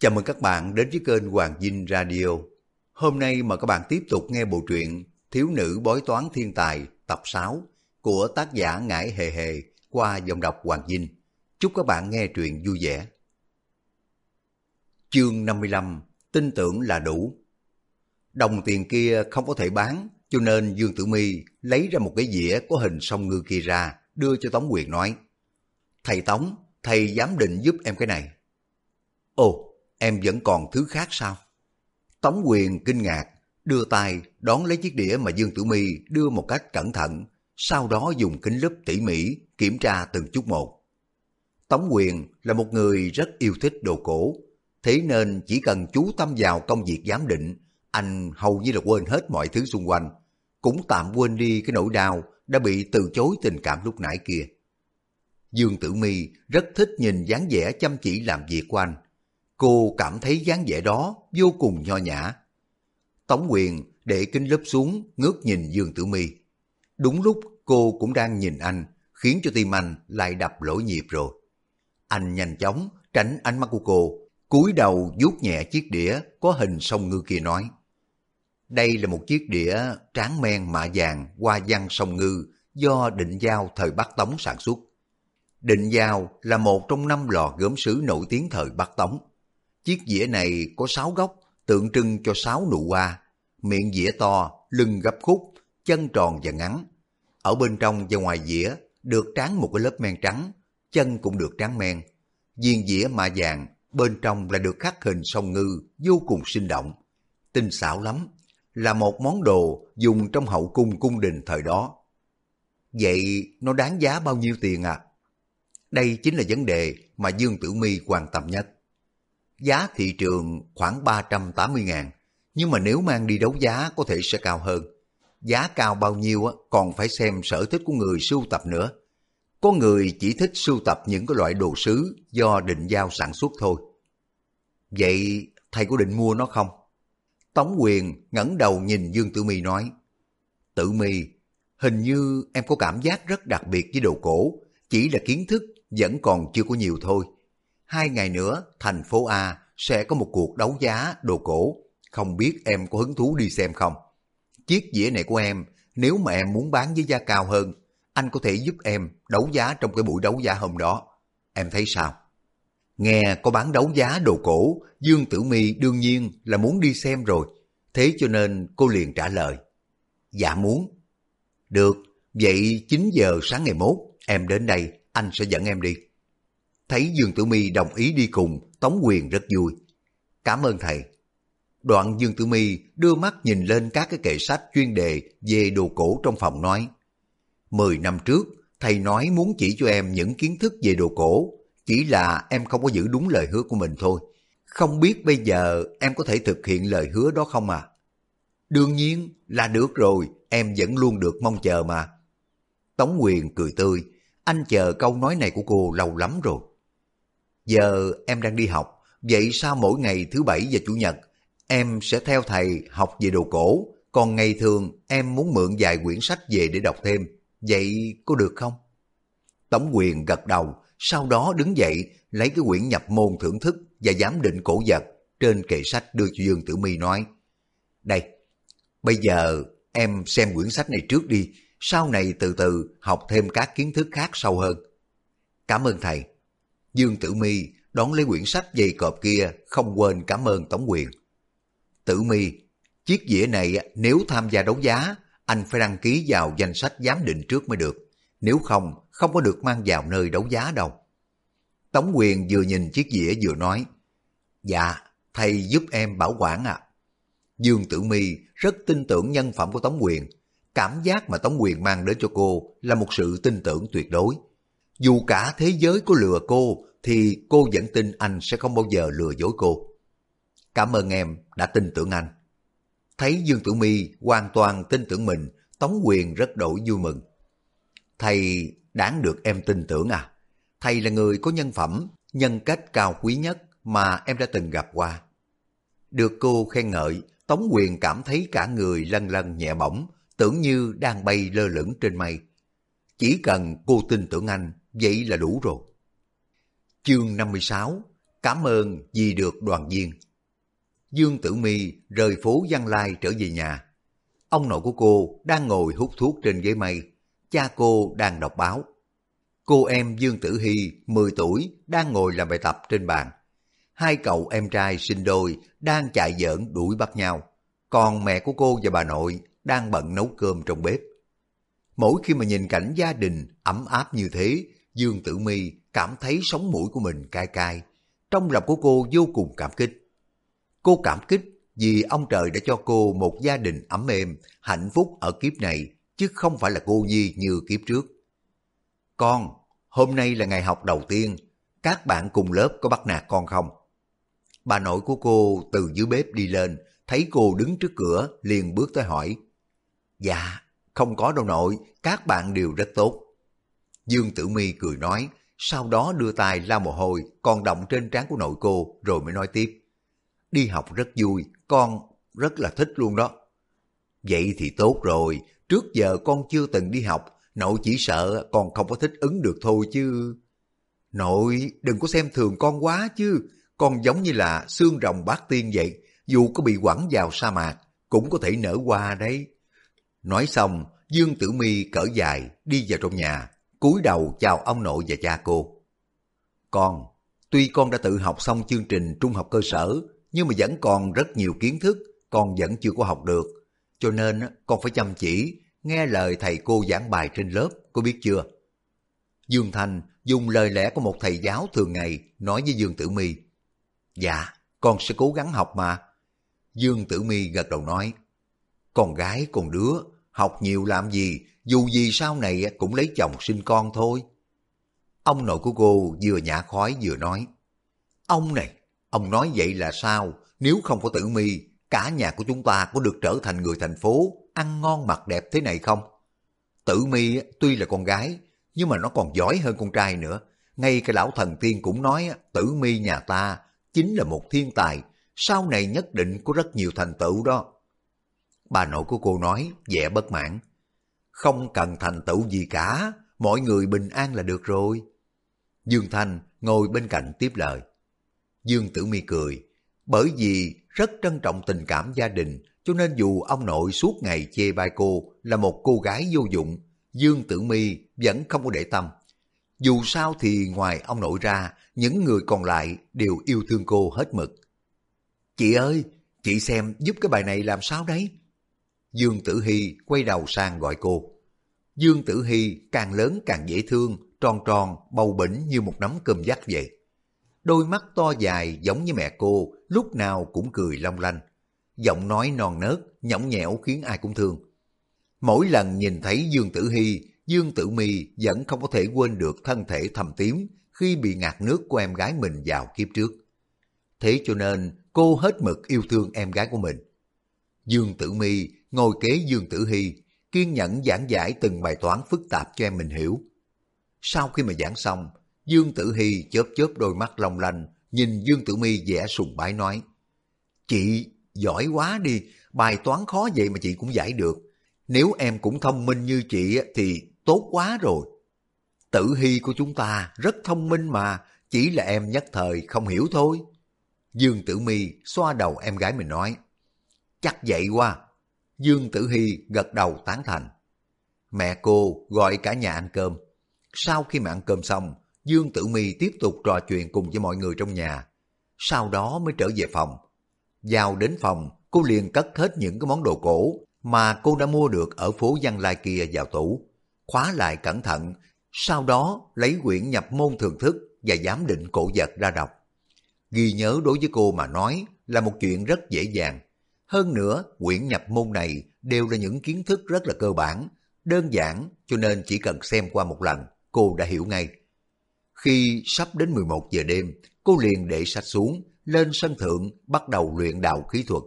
Chào mừng các bạn đến với kênh Hoàng Dinh Radio. Hôm nay mà các bạn tiếp tục nghe bộ truyện Thiếu nữ bói toán thiên tài tập 6 của tác giả Ngải Hề Hề qua giọng đọc Hoàng Dinh. Chúc các bạn nghe truyện vui vẻ. Chương 55 Tin tưởng là đủ Đồng tiền kia không có thể bán cho nên Dương Tử My lấy ra một cái dĩa có hình sông ngư kia ra đưa cho Tống Quyền nói Thầy Tống, thầy giám định giúp em cái này. Ồ, em vẫn còn thứ khác sao? Tống quyền kinh ngạc, đưa tay đón lấy chiếc đĩa mà Dương Tử Mi đưa một cách cẩn thận, sau đó dùng kính lúp tỉ mỉ kiểm tra từng chút một. Tống quyền là một người rất yêu thích đồ cổ, thế nên chỉ cần chú tâm vào công việc giám định, anh hầu như là quên hết mọi thứ xung quanh, cũng tạm quên đi cái nỗi đau đã bị từ chối tình cảm lúc nãy kia. Dương Tử Mi rất thích nhìn dáng vẻ chăm chỉ làm việc của anh. Cô cảm thấy dáng vẻ đó vô cùng nho nhã. Tống Quyền để kính lớp xuống ngước nhìn Dương Tử Mi. Đúng lúc cô cũng đang nhìn anh, khiến cho tim anh lại đập lỗi nhịp rồi. Anh nhanh chóng tránh ánh mắt của cô, cúi đầu vuốt nhẹ chiếc đĩa có hình sông ngư kia nói. Đây là một chiếc đĩa tráng men mạ vàng hoa văn sông ngư do định giao thời Bắc Tống sản xuất. Định Giao là một trong năm lò gốm sứ nổi tiếng thời Bắc Tống. Chiếc dĩa này có sáu góc, tượng trưng cho sáu nụ hoa, miệng dĩa to, lưng gấp khúc, chân tròn và ngắn. Ở bên trong và ngoài dĩa được tráng một cái lớp men trắng, chân cũng được tráng men. Viên dĩa mạ vàng, bên trong là được khắc hình sông ngư vô cùng sinh động. Tinh xảo lắm, là một món đồ dùng trong hậu cung cung đình thời đó. Vậy nó đáng giá bao nhiêu tiền à? Đây chính là vấn đề mà Dương Tử My quan tâm nhất. Giá thị trường khoảng 380 ngàn, nhưng mà nếu mang đi đấu giá có thể sẽ cao hơn. Giá cao bao nhiêu còn phải xem sở thích của người sưu tập nữa. Có người chỉ thích sưu tập những cái loại đồ sứ do định giao sản xuất thôi. Vậy thầy có định mua nó không? Tống quyền ngẩng đầu nhìn Dương Tử Mi nói. Tử Mi, hình như em có cảm giác rất đặc biệt với đồ cổ, chỉ là kiến thức vẫn còn chưa có nhiều thôi. Hai ngày nữa, thành phố A sẽ có một cuộc đấu giá đồ cổ. Không biết em có hứng thú đi xem không? Chiếc dĩa này của em, nếu mà em muốn bán với giá cao hơn, anh có thể giúp em đấu giá trong cái buổi đấu giá hôm đó. Em thấy sao? Nghe có bán đấu giá đồ cổ, Dương Tử My đương nhiên là muốn đi xem rồi. Thế cho nên cô liền trả lời. Dạ muốn. Được, vậy 9 giờ sáng ngày mốt em đến đây anh sẽ dẫn em đi. Thấy Dương Tử Mi đồng ý đi cùng, Tống Quyền rất vui. Cảm ơn thầy. Đoạn Dương Tử Mi đưa mắt nhìn lên các cái kệ sách chuyên đề về đồ cổ trong phòng nói. Mười năm trước, thầy nói muốn chỉ cho em những kiến thức về đồ cổ, chỉ là em không có giữ đúng lời hứa của mình thôi. Không biết bây giờ em có thể thực hiện lời hứa đó không à? Đương nhiên là được rồi, em vẫn luôn được mong chờ mà. Tống Quyền cười tươi, anh chờ câu nói này của cô lâu lắm rồi. Giờ em đang đi học, vậy sao mỗi ngày thứ bảy và chủ nhật em sẽ theo thầy học về đồ cổ, còn ngày thường em muốn mượn vài quyển sách về để đọc thêm, vậy có được không? Tống quyền gật đầu, sau đó đứng dậy lấy cái quyển nhập môn thưởng thức và giám định cổ vật trên kệ sách đưa cho Dương Tử Mi nói. Đây, bây giờ em xem quyển sách này trước đi, sau này từ từ học thêm các kiến thức khác sâu hơn. Cảm ơn thầy. Dương Tử Mi đón lấy quyển sách dày cọp kia không quên cảm ơn Tống Quyền. Tử Mi, chiếc dĩa này nếu tham gia đấu giá, anh phải đăng ký vào danh sách giám định trước mới được. Nếu không, không có được mang vào nơi đấu giá đâu. Tống Quyền vừa nhìn chiếc dĩa vừa nói, Dạ, thầy giúp em bảo quản ạ. Dương Tử Mi rất tin tưởng nhân phẩm của Tống Quyền, Cảm giác mà Tống Quyền mang đến cho cô là một sự tin tưởng tuyệt đối. Dù cả thế giới có lừa cô, thì cô vẫn tin anh sẽ không bao giờ lừa dối cô. Cảm ơn em đã tin tưởng anh. Thấy Dương Tử mi hoàn toàn tin tưởng mình, Tống Quyền rất đổi vui mừng. Thầy đáng được em tin tưởng à? Thầy là người có nhân phẩm, nhân cách cao quý nhất mà em đã từng gặp qua. Được cô khen ngợi, Tống Quyền cảm thấy cả người lân lân nhẹ bỏng, tưởng như đang bay lơ lửng trên mây. Chỉ cần cô tin tưởng anh, vậy là đủ rồi. Chương 56 cảm ơn vì được đoàn viên. Dương Tử Mi rời phố Văn Lai trở về nhà. Ông nội của cô đang ngồi hút thuốc trên ghế mây, cha cô đang đọc báo. Cô em Dương Tử Hy, 10 tuổi, đang ngồi làm bài tập trên bàn. Hai cậu em trai sinh đôi đang chạy giỡn đuổi bắt nhau. Còn mẹ của cô và bà nội đang bận nấu cơm trong bếp. Mỗi khi mà nhìn cảnh gia đình ấm áp như thế, Dương Tử Mi cảm thấy sống mũi của mình cay cay. Trong lòng của cô vô cùng cảm kích. Cô cảm kích vì ông trời đã cho cô một gia đình ấm êm, hạnh phúc ở kiếp này, chứ không phải là cô nhi như kiếp trước. Con, hôm nay là ngày học đầu tiên, các bạn cùng lớp có bắt nạt con không? Bà nội của cô từ dưới bếp đi lên, thấy cô đứng trước cửa, liền bước tới hỏi. Dạ, không có đâu nội, các bạn đều rất tốt. Dương Tử Mi cười nói, sau đó đưa tay lau mồ hôi còn động trên trán của nội cô rồi mới nói tiếp. Đi học rất vui, con rất là thích luôn đó. Vậy thì tốt rồi, trước giờ con chưa từng đi học, nội chỉ sợ con không có thích ứng được thôi chứ. Nội, đừng có xem thường con quá chứ, con giống như là xương rồng bát tiên vậy, dù có bị quẳng vào sa mạc, cũng có thể nở hoa đấy. Nói xong, Dương Tử Mi cỡ dài đi vào trong nhà, cúi đầu chào ông nội và cha cô. Con, tuy con đã tự học xong chương trình trung học cơ sở, nhưng mà vẫn còn rất nhiều kiến thức con vẫn chưa có học được. Cho nên con phải chăm chỉ, nghe lời thầy cô giảng bài trên lớp, có biết chưa? Dương Thành dùng lời lẽ của một thầy giáo thường ngày nói với Dương Tử Mi. Dạ, con sẽ cố gắng học mà. Dương Tử Mi gật đầu nói. Con gái con đứa, học nhiều làm gì, dù gì sau này cũng lấy chồng sinh con thôi. Ông nội của cô vừa nhả khói vừa nói. Ông này, ông nói vậy là sao? Nếu không có tử mi, cả nhà của chúng ta có được trở thành người thành phố, ăn ngon mặc đẹp thế này không? Tử mi tuy là con gái, nhưng mà nó còn giỏi hơn con trai nữa. Ngay cái lão thần tiên cũng nói tử mi nhà ta chính là một thiên tài, sau này nhất định có rất nhiều thành tựu đó. Bà nội của cô nói, vẻ bất mãn. Không cần thành tựu gì cả, mọi người bình an là được rồi. Dương Thanh ngồi bên cạnh tiếp lời. Dương Tử Mi cười, bởi vì rất trân trọng tình cảm gia đình, cho nên dù ông nội suốt ngày chê bai cô là một cô gái vô dụng, Dương Tử Mi vẫn không có để tâm. Dù sao thì ngoài ông nội ra, những người còn lại đều yêu thương cô hết mực. Chị ơi, chị xem giúp cái bài này làm sao đấy? Dương Tử Hy quay đầu sang gọi cô. Dương Tử Hy càng lớn càng dễ thương, tròn tròn, bầu bỉnh như một nắm cơm dắt vậy. Đôi mắt to dài giống như mẹ cô, lúc nào cũng cười long lanh. Giọng nói non nớt, nhõng nhẽo khiến ai cũng thương. Mỗi lần nhìn thấy Dương Tử Hy, Dương Tử Mi vẫn không có thể quên được thân thể thầm tím khi bị ngạt nước của em gái mình vào kiếp trước. Thế cho nên cô hết mực yêu thương em gái của mình. Dương Tử Mi ngồi kế Dương Tử Hy, kiên nhẫn giảng giải từng bài toán phức tạp cho em mình hiểu. Sau khi mà giảng xong, Dương Tử Hy chớp chớp đôi mắt long lanh, nhìn Dương Tử Mi vẻ sùng bái nói. Chị giỏi quá đi, bài toán khó vậy mà chị cũng giải được. Nếu em cũng thông minh như chị thì tốt quá rồi. Tử Hy của chúng ta rất thông minh mà, chỉ là em nhất thời không hiểu thôi. Dương Tử Mi xoa đầu em gái mình nói. Chắc vậy quá. Dương Tử Hy gật đầu tán thành. Mẹ cô gọi cả nhà ăn cơm. Sau khi mà ăn cơm xong, Dương Tử Mi tiếp tục trò chuyện cùng với mọi người trong nhà. Sau đó mới trở về phòng. Vào đến phòng, cô liền cất hết những cái món đồ cổ mà cô đã mua được ở phố Văn Lai kia vào tủ. Khóa lại cẩn thận, sau đó lấy quyển nhập môn thường thức và giám định cổ vật ra đọc. Ghi nhớ đối với cô mà nói là một chuyện rất dễ dàng. Hơn nữa, quyển nhập môn này đều là những kiến thức rất là cơ bản, đơn giản cho nên chỉ cần xem qua một lần, cô đã hiểu ngay. Khi sắp đến 11 giờ đêm, cô liền để sách xuống, lên sân thượng bắt đầu luyện đạo khí thuật.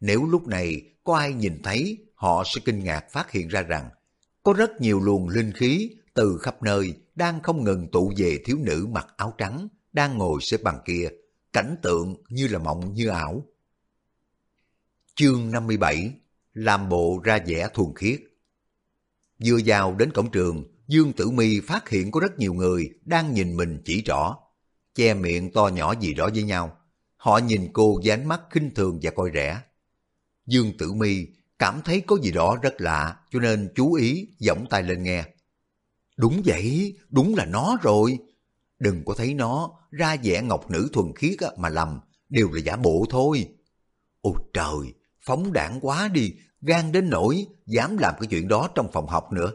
Nếu lúc này có ai nhìn thấy, họ sẽ kinh ngạc phát hiện ra rằng có rất nhiều luồng linh khí từ khắp nơi đang không ngừng tụ về thiếu nữ mặc áo trắng, đang ngồi xếp bằng kia, cảnh tượng như là mộng như ảo. Chương 57 Làm bộ ra vẻ thuần khiết Vừa vào đến cổng trường, Dương Tử Mi phát hiện có rất nhiều người đang nhìn mình chỉ rõ. che miệng to nhỏ gì đó với nhau. Họ nhìn cô với ánh mắt khinh thường và coi rẻ. Dương Tử Mi cảm thấy có gì đó rất lạ cho nên chú ý giọng tay lên nghe. Đúng vậy, đúng là nó rồi. Đừng có thấy nó ra vẻ ngọc nữ thuần khiết mà lầm, đều là giả bộ thôi. Ôi trời, phóng đảng quá đi, gan đến nỗi dám làm cái chuyện đó trong phòng học nữa.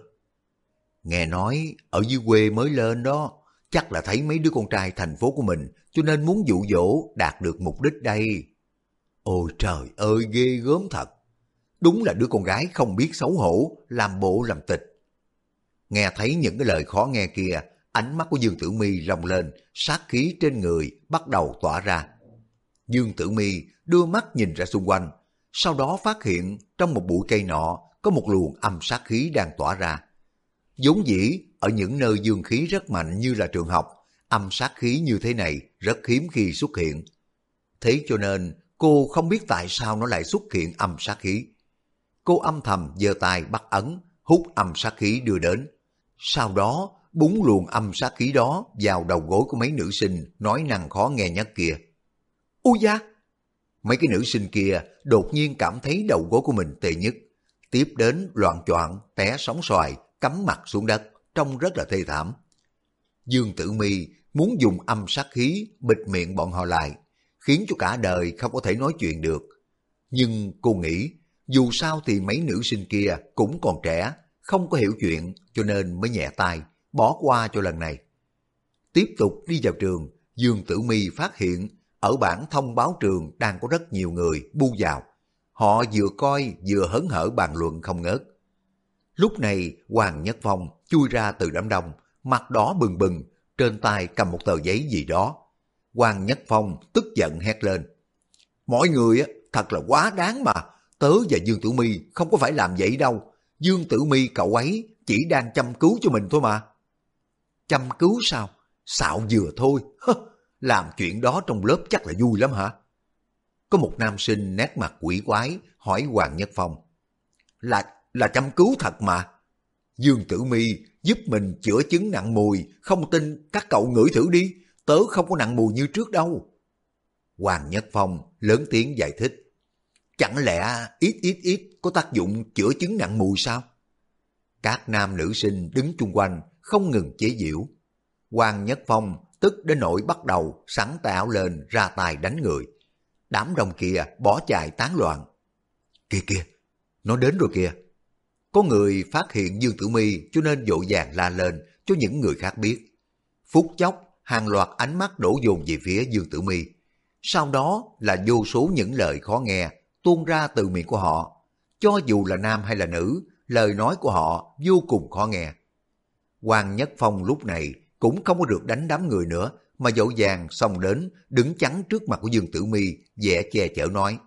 Nghe nói ở dưới quê mới lên đó, chắc là thấy mấy đứa con trai thành phố của mình cho nên muốn dụ dỗ đạt được mục đích đây. Ôi trời ơi ghê gớm thật. Đúng là đứa con gái không biết xấu hổ, làm bộ làm tịch. Nghe thấy những cái lời khó nghe kia, ánh mắt của Dương Tử Mi lồng lên, sát khí trên người bắt đầu tỏa ra. Dương Tử Mi đưa mắt nhìn ra xung quanh, sau đó phát hiện trong một bụi cây nọ có một luồng âm sát khí đang tỏa ra. vốn dĩ ở những nơi dương khí rất mạnh như là trường học, âm sát khí như thế này rất hiếm khi xuất hiện. Thế cho nên cô không biết tại sao nó lại xuất hiện âm sát khí. Cô âm thầm giơ tay bắt ấn, hút âm sát khí đưa đến. Sau đó búng luồng âm sát khí đó vào đầu gối của mấy nữ sinh nói năng khó nghe nhất kia. Ui da! Mấy cái nữ sinh kia đột nhiên cảm thấy đầu gối của mình tệ nhất. Tiếp đến loạn choạng té sóng xoài, cắm mặt xuống đất, trông rất là thê thảm. Dương Tử Mi muốn dùng âm sát khí bịt miệng bọn họ lại, khiến cho cả đời không có thể nói chuyện được. Nhưng cô nghĩ, dù sao thì mấy nữ sinh kia cũng còn trẻ, không có hiểu chuyện cho nên mới nhẹ tay, bỏ qua cho lần này. Tiếp tục đi vào trường, Dương Tử Mi phát hiện ở bản thông báo trường đang có rất nhiều người bu vào. Họ vừa coi vừa hấn hở bàn luận không ngớt. Lúc này Hoàng Nhất Phong chui ra từ đám đông, mặt đỏ bừng bừng, trên tay cầm một tờ giấy gì đó. Hoàng Nhất Phong tức giận hét lên. Mọi người thật là quá đáng mà, tớ và Dương Tử Mi không có phải làm vậy đâu. Dương Tử Mi cậu ấy chỉ đang chăm cứu cho mình thôi mà. Chăm cứu sao? Xạo vừa thôi. làm chuyện đó trong lớp chắc là vui lắm hả? Có một nam sinh nét mặt quỷ quái hỏi Hoàng Nhất Phong. Là, là chăm cứu thật mà. Dương Tử Mi giúp mình chữa chứng nặng mùi, không tin các cậu ngửi thử đi, tớ không có nặng mùi như trước đâu. Hoàng Nhất Phong lớn tiếng giải thích. Chẳng lẽ ít ít ít có tác dụng chữa chứng nặng mùi sao? Các nam nữ sinh đứng chung quanh không ngừng chế giễu. Hoàng Nhất Phong tức đến nỗi bắt đầu sắn tay áo lên ra tay đánh người. Đám đông kia bỏ chạy tán loạn. Kìa kìa, nó đến rồi kìa. Có người phát hiện Dương Tử Mi cho nên vội vàng la lên cho những người khác biết. Phút chốc, hàng loạt ánh mắt đổ dồn về phía Dương Tử Mi. Sau đó là vô số những lời khó nghe tuôn ra từ miệng của họ. Cho dù là nam hay là nữ, lời nói của họ vô cùng khó nghe. Hoàng Nhất Phong lúc này cũng không có được đánh đám người nữa, mà dỗ dàng xông đến, đứng chắn trước mặt của Dương Tử Mi, vẻ che chở nói.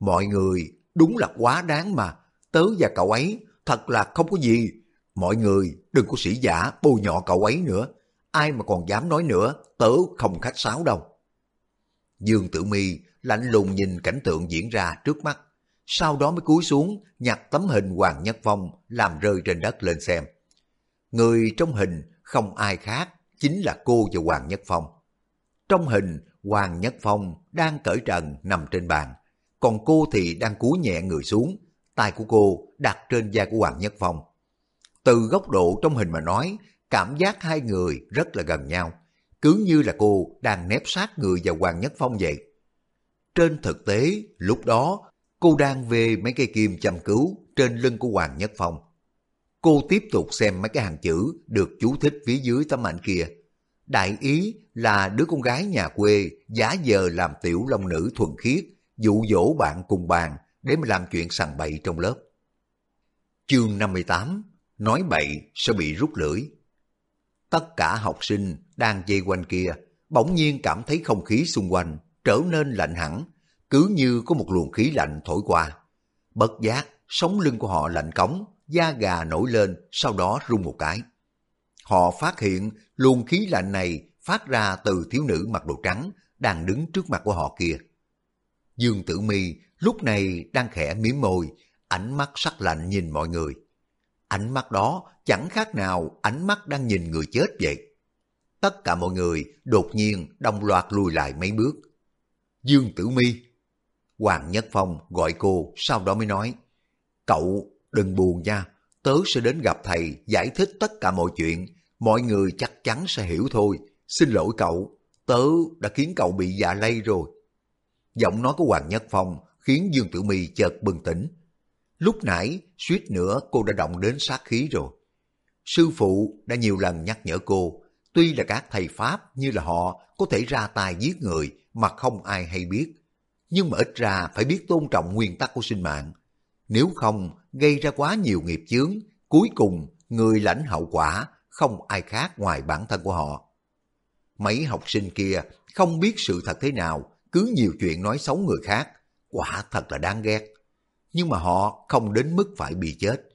Mọi người đúng là quá đáng mà, tớ và cậu ấy thật là không có gì. Mọi người đừng có sĩ giả bôi nhọ cậu ấy nữa, ai mà còn dám nói nữa, tớ không khách sáo đâu. Dương Tử Mi lạnh lùng nhìn cảnh tượng diễn ra trước mắt, sau đó mới cúi xuống nhặt tấm hình Hoàng Nhất Phong làm rơi trên đất lên xem. Người trong hình không ai khác, chính là cô và Hoàng Nhất Phong. Trong hình, Hoàng Nhất Phong đang cởi trần nằm trên bàn, còn cô thì đang cúi nhẹ người xuống, tay của cô đặt trên da của Hoàng Nhất Phong. Từ góc độ trong hình mà nói, cảm giác hai người rất là gần nhau, cứ như là cô đang nép sát người vào Hoàng Nhất Phong vậy. Trên thực tế, lúc đó, cô đang về mấy cây kim chăm cứu trên lưng của Hoàng Nhất Phong. Cô tiếp tục xem mấy cái hàng chữ được chú thích phía dưới tấm ảnh kia. Đại ý là đứa con gái nhà quê giả giờ làm tiểu long nữ thuần khiết, dụ dỗ bạn cùng bàn để mà làm chuyện sằng bậy trong lớp. Chương 58 Nói bậy sẽ bị rút lưỡi. Tất cả học sinh đang dây quanh kia bỗng nhiên cảm thấy không khí xung quanh trở nên lạnh hẳn, cứ như có một luồng khí lạnh thổi qua. Bất giác, sống lưng của họ lạnh cống, da gà nổi lên, sau đó rung một cái. Họ phát hiện luồng khí lạnh này phát ra từ thiếu nữ mặc đồ trắng đang đứng trước mặt của họ kia. Dương Tử Mi lúc này đang khẽ miếm môi, ánh mắt sắc lạnh nhìn mọi người. Ánh mắt đó chẳng khác nào ánh mắt đang nhìn người chết vậy. tất cả mọi người đột nhiên đồng loạt lùi lại mấy bước. Dương Tử Mi Hoàng Nhất Phong gọi cô, sau đó mới nói, cậu đừng buồn nha, tớ sẽ đến gặp thầy giải thích tất cả mọi chuyện, mọi người chắc chắn sẽ hiểu thôi, xin lỗi cậu, tớ đã khiến cậu bị dạ lây rồi. Giọng nói của Hoàng Nhất Phong khiến Dương Tử Mi chợt bừng tỉnh. Lúc nãy, suýt nữa cô đã động đến sát khí rồi. Sư phụ đã nhiều lần nhắc nhở cô, tuy là các thầy Pháp như là họ có thể ra tay giết người mà không ai hay biết, nhưng mà ít ra phải biết tôn trọng nguyên tắc của sinh mạng. Nếu không, gây ra quá nhiều nghiệp chướng, cuối cùng người lãnh hậu quả không ai khác ngoài bản thân của họ. Mấy học sinh kia không biết sự thật thế nào, cứ nhiều chuyện nói xấu người khác, quả thật là đáng ghét. Nhưng mà họ không đến mức phải bị chết.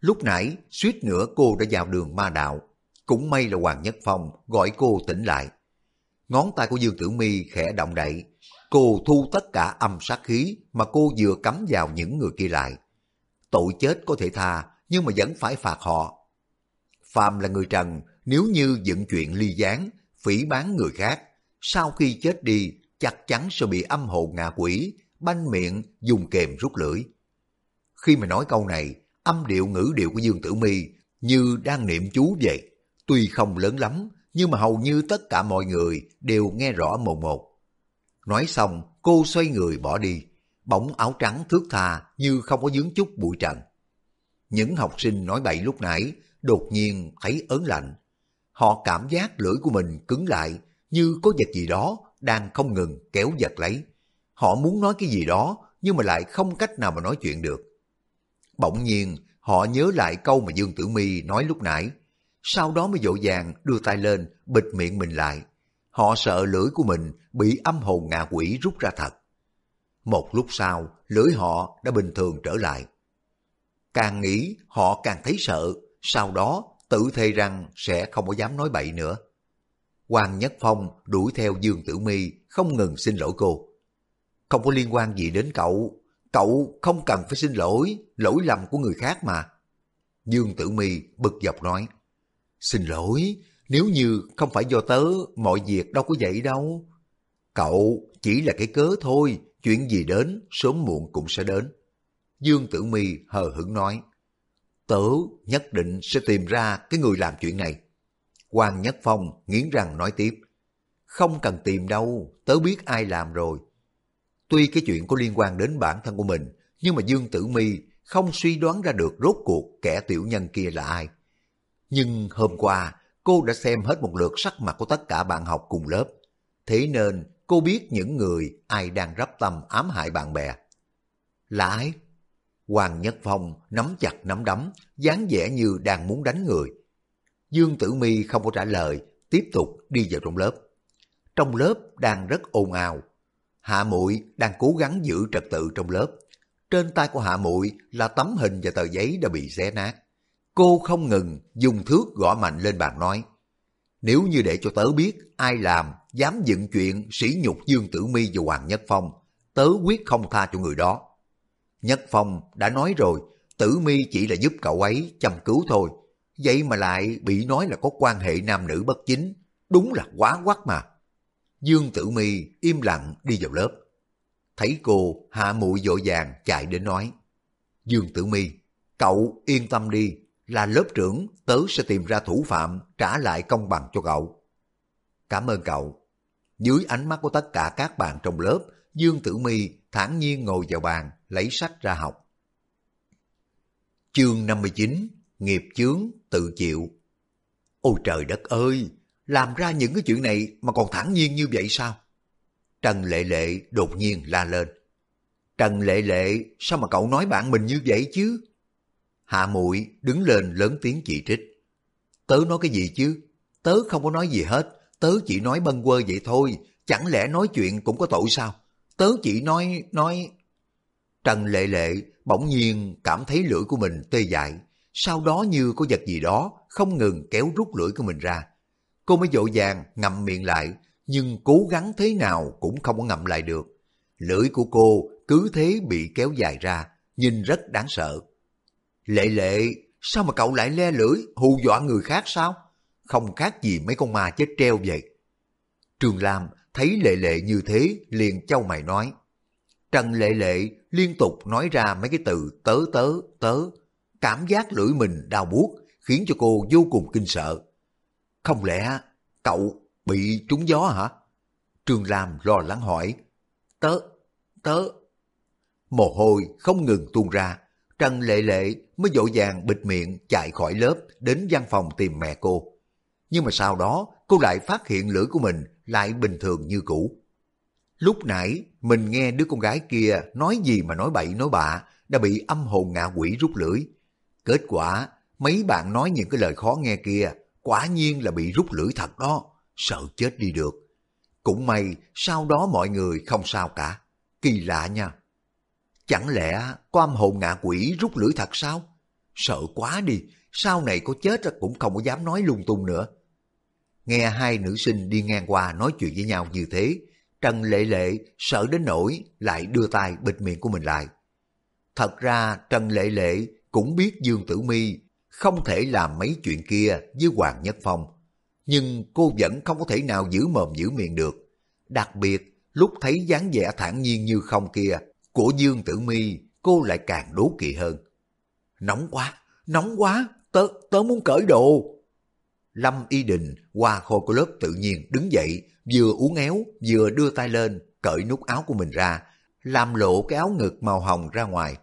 Lúc nãy, suýt nữa cô đã vào đường ma đạo. Cũng may là Hoàng Nhất Phong gọi cô tỉnh lại. Ngón tay của Dương Tử Mi khẽ động đậy. Cô thu tất cả âm sát khí mà cô vừa cắm vào những người kia lại. Tội chết có thể tha, nhưng mà vẫn phải phạt họ. Phạm là người trần, nếu như dựng chuyện ly gián, phỉ bán người khác, sau khi chết đi chắc chắn sẽ bị âm hồn ngạ quỷ, banh miệng dùng kềm rút lưỡi. Khi mà nói câu này, âm điệu ngữ điệu của Dương Tử Mi như đang niệm chú vậy. Tuy không lớn lắm, nhưng mà hầu như tất cả mọi người đều nghe rõ một một. Nói xong, cô xoay người bỏ đi, bóng áo trắng thước tha như không có dướng chút bụi trần. Những học sinh nói bậy lúc nãy đột nhiên thấy ớn lạnh. Họ cảm giác lưỡi của mình cứng lại như có vật gì đó đang không ngừng kéo giật lấy. Họ muốn nói cái gì đó nhưng mà lại không cách nào mà nói chuyện được. Bỗng nhiên họ nhớ lại câu mà Dương Tử Mi nói lúc nãy. Sau đó mới dội vàng đưa tay lên bịt miệng mình lại. Họ sợ lưỡi của mình bị âm hồn ngạ quỷ rút ra thật. Một lúc sau, lưỡi họ đã bình thường trở lại. Càng nghĩ, họ càng thấy sợ, sau đó tự thề rằng sẽ không có dám nói bậy nữa. Hoàng Nhất Phong đuổi theo Dương Tử Mi không ngừng xin lỗi cô. Không có liên quan gì đến cậu, cậu không cần phải xin lỗi, lỗi lầm của người khác mà. Dương Tử Mi bực dọc nói, xin lỗi, nếu như không phải do tớ, mọi việc đâu có vậy đâu. Cậu chỉ là cái cớ thôi, chuyện gì đến, sớm muộn cũng sẽ đến. Dương Tử Mi hờ hững nói, tớ nhất định sẽ tìm ra cái người làm chuyện này. Hoàng Nhất Phong nghiến răng nói tiếp, không cần tìm đâu, tớ biết ai làm rồi. Tuy cái chuyện có liên quan đến bản thân của mình, nhưng mà Dương Tử Mi không suy đoán ra được rốt cuộc kẻ tiểu nhân kia là ai. Nhưng hôm qua, cô đã xem hết một lượt sắc mặt của tất cả bạn học cùng lớp. Thế nên cô biết những người ai đang rắp tâm ám hại bạn bè. Là ai? Hoàng Nhất Phong nắm chặt nắm đấm, dáng vẻ như đang muốn đánh người. Dương Tử Mi không có trả lời, tiếp tục đi vào trong lớp. Trong lớp đang rất ồn ào. Hạ Muội đang cố gắng giữ trật tự trong lớp. Trên tay của Hạ Muội là tấm hình và tờ giấy đã bị xé nát. Cô không ngừng dùng thước gõ mạnh lên bàn nói. Nếu như để cho tớ biết ai làm, dám dựng chuyện sỉ nhục Dương Tử Mi và Hoàng Nhất Phong, tớ quyết không tha cho người đó. Nhất Phong đã nói rồi, Tử Mi chỉ là giúp cậu ấy chăm cứu thôi. Vậy mà lại bị nói là có quan hệ nam nữ bất chính, đúng là quá quắc mà. Dương Tử Mi im lặng đi vào lớp. Thấy cô, hạ muội dội vàng chạy đến nói. Dương Tử Mi, cậu yên tâm đi, là lớp trưởng, tớ sẽ tìm ra thủ phạm, trả lại công bằng cho cậu. Cảm ơn cậu. Dưới ánh mắt của tất cả các bạn trong lớp, Dương Tử Mi thản nhiên ngồi vào bàn, lấy sách ra học. Chương 59 Nghiệp chướng tự chịu Ôi trời đất ơi! Làm ra những cái chuyện này mà còn thản nhiên như vậy sao? Trần Lệ Lệ đột nhiên la lên. Trần Lệ Lệ, sao mà cậu nói bạn mình như vậy chứ? Hạ muội đứng lên lớn tiếng chỉ trích. Tớ nói cái gì chứ? Tớ không có nói gì hết, tớ chỉ nói bâng quơ vậy thôi, chẳng lẽ nói chuyện cũng có tội sao? Tớ chỉ nói, nói... Trần Lệ Lệ bỗng nhiên cảm thấy lưỡi của mình tê dại, sau đó như có vật gì đó không ngừng kéo rút lưỡi của mình ra. Cô mới dội vàng ngậm miệng lại, nhưng cố gắng thế nào cũng không có ngậm lại được. Lưỡi của cô cứ thế bị kéo dài ra, nhìn rất đáng sợ. Lệ lệ, sao mà cậu lại le lưỡi hù dọa người khác sao? Không khác gì mấy con ma chết treo vậy. Trường Lam thấy lệ lệ như thế liền châu mày nói. Trần lệ lệ liên tục nói ra mấy cái từ tớ tớ tớ, cảm giác lưỡi mình đau buốt khiến cho cô vô cùng kinh sợ. Không lẽ cậu bị trúng gió hả? Trường Lam lo lắng hỏi. Tớ, tớ. Mồ hôi không ngừng tuôn ra, Trần Lệ Lệ mới dội vàng bịt miệng chạy khỏi lớp đến văn phòng tìm mẹ cô. Nhưng mà sau đó cô lại phát hiện lưỡi của mình lại bình thường như cũ. Lúc nãy mình nghe đứa con gái kia nói gì mà nói bậy nói bạ đã bị âm hồn ngạ quỷ rút lưỡi. Kết quả mấy bạn nói những cái lời khó nghe kia quả nhiên là bị rút lưỡi thật đó, sợ chết đi được. Cũng may sau đó mọi người không sao cả. Kỳ lạ nha. Chẳng lẽ có âm hồn ngạ quỷ rút lưỡi thật sao? Sợ quá đi, sau này có chết cũng không có dám nói lung tung nữa. Nghe hai nữ sinh đi ngang qua nói chuyện với nhau như thế, Trần Lệ Lệ sợ đến nỗi lại đưa tay bịt miệng của mình lại. Thật ra Trần Lệ Lệ cũng biết Dương Tử Mi không thể làm mấy chuyện kia với Hoàng Nhất Phong. Nhưng cô vẫn không có thể nào giữ mồm giữ miệng được. Đặc biệt, lúc thấy dáng vẻ thản nhiên như không kia của Dương Tử Mi, cô lại càng đố kỵ hơn. Nóng quá, nóng quá, tớ, tớ muốn cởi đồ. Lâm Y Đình qua khôi của lớp tự nhiên đứng dậy, vừa uống éo, vừa đưa tay lên, cởi nút áo của mình ra, làm lộ cái áo ngực màu hồng ra ngoài.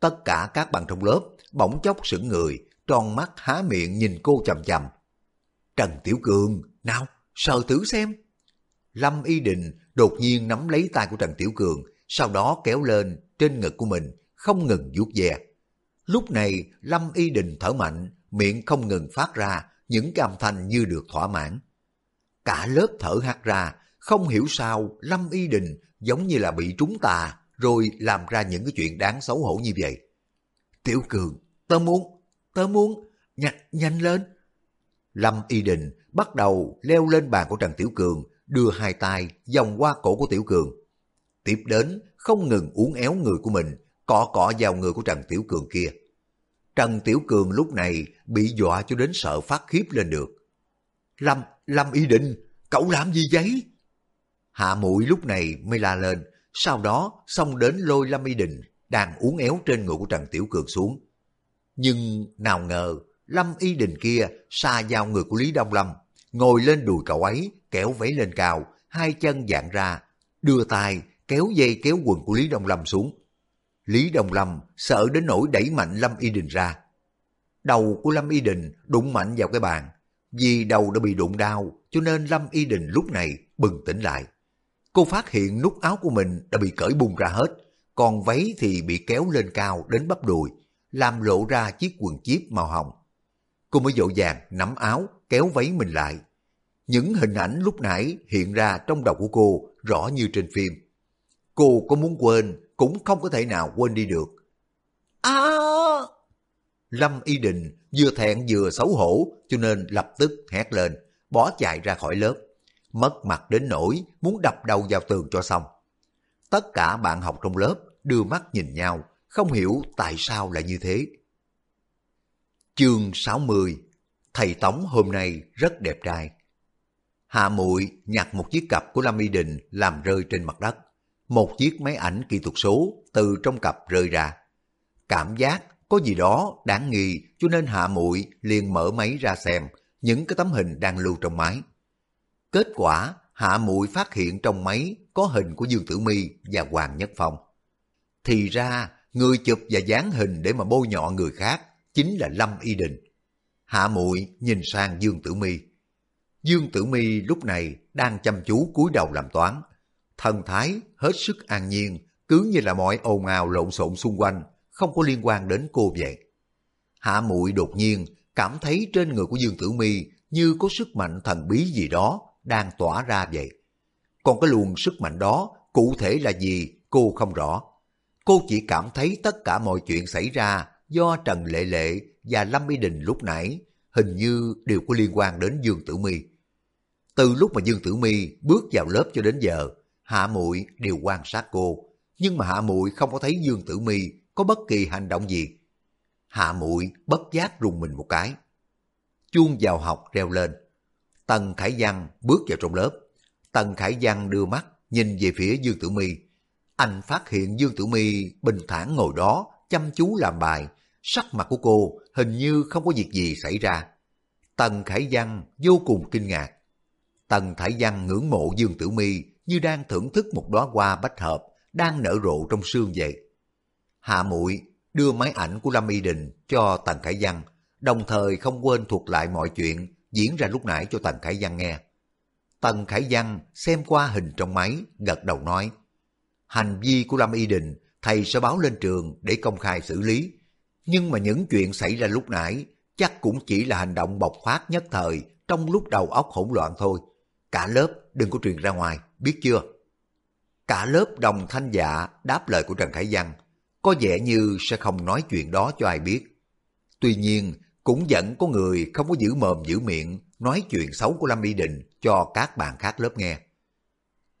Tất cả các bạn trong lớp bỗng chốc sững người, tròn mắt há miệng nhìn cô chầm chầm. Trần Tiểu Cường, nào, sờ thử xem. Lâm Y Đình đột nhiên nắm lấy tay của Trần Tiểu Cường, sau đó kéo lên trên ngực của mình, không ngừng vuốt ve. Lúc này Lâm Y Đình thở mạnh, miệng không ngừng phát ra những cái âm thanh như được thỏa mãn. Cả lớp thở hắt ra, không hiểu sao Lâm Y Đình giống như là bị trúng tà, rồi làm ra những cái chuyện đáng xấu hổ như vậy. Tiểu Cường, tớ muốn, tớ muốn, nhanh, nhanh lên. Lâm Y Đình bắt đầu leo lên bàn của Trần Tiểu Cường, đưa hai tay vòng qua cổ của Tiểu Cường. Tiếp đến, không ngừng uốn éo người của mình, cọ cọ vào người của Trần Tiểu Cường kia. Trần Tiểu Cường lúc này bị dọa cho đến sợ phát khiếp lên được. Lâm, Lâm Y Định, cậu làm gì vậy? Hạ mũi lúc này mới la lên, sau đó xông đến lôi Lâm Y Định đang uốn éo trên người của Trần Tiểu Cường xuống. Nhưng nào ngờ, Lâm Y Đình kia xa giao người của Lý Đông Lâm, ngồi lên đùi cậu ấy, kéo váy lên cao, hai chân dạng ra, đưa tay kéo dây kéo quần của Lý Đông Lâm xuống. Lý đồng Lâm sợ đến nỗi đẩy mạnh Lâm Y Đình ra. Đầu của Lâm Y Đình đụng mạnh vào cái bàn. Vì đầu đã bị đụng đau, cho nên Lâm Y Đình lúc này bừng tỉnh lại. Cô phát hiện nút áo của mình đã bị cởi bung ra hết, còn váy thì bị kéo lên cao đến bắp đùi, làm lộ ra chiếc quần chip màu hồng. Cô mới dội vàng nắm áo, kéo váy mình lại. Những hình ảnh lúc nãy hiện ra trong đầu của cô rõ như trên phim. Cô có muốn quên cũng không có thể nào quên đi được. À! Lâm Y Đình vừa thẹn vừa xấu hổ cho nên lập tức hét lên, bỏ chạy ra khỏi lớp. Mất mặt đến nỗi muốn đập đầu vào tường cho xong. Tất cả bạn học trong lớp đưa mắt nhìn nhau, không hiểu tại sao lại như thế. Chương 60 Thầy Tống hôm nay rất đẹp trai. Hạ muội nhặt một chiếc cặp của Lâm Y Đình làm rơi trên mặt đất một chiếc máy ảnh kỹ thuật số từ trong cặp rơi ra. Cảm giác có gì đó đáng nghi cho nên hạ muội liền mở máy ra xem những cái tấm hình đang lưu trong máy. Kết quả, hạ muội phát hiện trong máy có hình của Dương Tử Mi và Hoàng Nhất Phong. Thì ra, người chụp và dán hình để mà bôi nhọ người khác chính là Lâm Y Đình. Hạ muội nhìn sang Dương Tử Mi. Dương Tử Mi lúc này đang chăm chú cúi đầu làm toán, thần thái hết sức an nhiên, cứ như là mọi ồn ào lộn xộn xung quanh, không có liên quan đến cô vậy. Hạ muội đột nhiên cảm thấy trên người của Dương Tử Mi như có sức mạnh thần bí gì đó đang tỏa ra vậy. Còn cái luồng sức mạnh đó cụ thể là gì cô không rõ. Cô chỉ cảm thấy tất cả mọi chuyện xảy ra do Trần Lệ Lệ và Lâm Y Đình lúc nãy hình như đều có liên quan đến Dương Tử Mi. Từ lúc mà Dương Tử Mi bước vào lớp cho đến giờ, Hạ Muội đều quan sát cô, nhưng mà Hạ Muội không có thấy Dương Tử Mi có bất kỳ hành động gì. Hạ Muội bất giác rùng mình một cái. chuông vào học reo lên. Tần Khải Văn bước vào trong lớp. Tần Khải Văn đưa mắt nhìn về phía Dương Tử Mi. Anh phát hiện Dương Tử Mi bình thản ngồi đó, chăm chú làm bài. Sắc mặt của cô hình như không có việc gì xảy ra. Tần Khải Văn vô cùng kinh ngạc. Tần Khải Văn ngưỡng mộ Dương Tử Mi như đang thưởng thức một đóa hoa bách hợp đang nở rộ trong sương vậy. Hạ Muội đưa máy ảnh của Lâm Y Đình cho Tần Khải Văn, đồng thời không quên thuật lại mọi chuyện diễn ra lúc nãy cho Tần Khải Văn nghe. Tần Khải Văn xem qua hình trong máy, gật đầu nói, hành vi của Lâm Y Đình thầy sẽ báo lên trường để công khai xử lý. Nhưng mà những chuyện xảy ra lúc nãy chắc cũng chỉ là hành động bộc phát nhất thời trong lúc đầu óc hỗn loạn thôi. Cả lớp đừng có truyền ra ngoài, biết chưa? Cả lớp đồng thanh dạ đáp lời của Trần Khải Văn, có vẻ như sẽ không nói chuyện đó cho ai biết. Tuy nhiên, cũng vẫn có người không có giữ mồm giữ miệng nói chuyện xấu của Lâm Y Đình cho các bạn khác lớp nghe.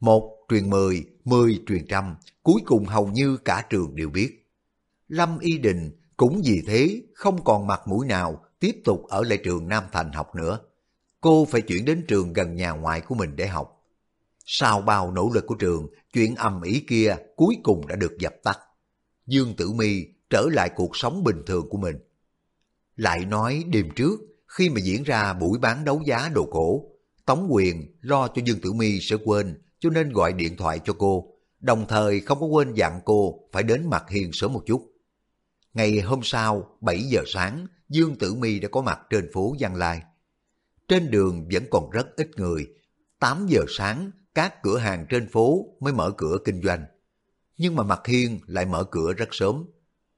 Một truyền mười, mười truyền trăm, cuối cùng hầu như cả trường đều biết. Lâm Y Đình cũng vì thế không còn mặt mũi nào tiếp tục ở lại trường Nam Thành học nữa. Cô phải chuyển đến trường gần nhà ngoại của mình để học. Sau bao nỗ lực của trường, chuyện âm ý kia cuối cùng đã được dập tắt. Dương Tử Mi trở lại cuộc sống bình thường của mình. Lại nói đêm trước, khi mà diễn ra buổi bán đấu giá đồ cổ, Tống Quyền lo cho Dương Tử Mi sẽ quên cho nên gọi điện thoại cho cô, đồng thời không có quên dặn cô phải đến mặt hiền sớm một chút. Ngày hôm sau, 7 giờ sáng, Dương Tử Mi đã có mặt trên phố Giang Lai. Trên đường vẫn còn rất ít người. 8 giờ sáng, các cửa hàng trên phố mới mở cửa kinh doanh. Nhưng mà Mặt Hiên lại mở cửa rất sớm.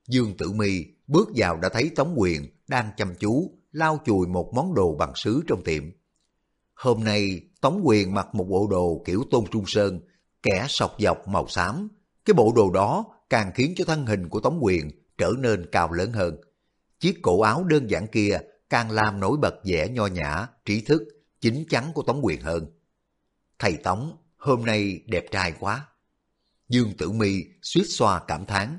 Dương Tử Mi bước vào đã thấy Tống Quyền đang chăm chú lau chùi một món đồ bằng sứ trong tiệm. Hôm nay Tống Quyền mặc một bộ đồ kiểu tôn trung sơn, kẻ sọc dọc màu xám. Cái bộ đồ đó càng khiến cho thân hình của Tống Quyền trở nên cao lớn hơn. Chiếc cổ áo đơn giản kia càng làm nổi bật vẻ nho nhã, trí thức, chính chắn của Tống Quyền hơn. Thầy Tống, hôm nay đẹp trai quá. Dương Tử Mi suýt xoa cảm thán.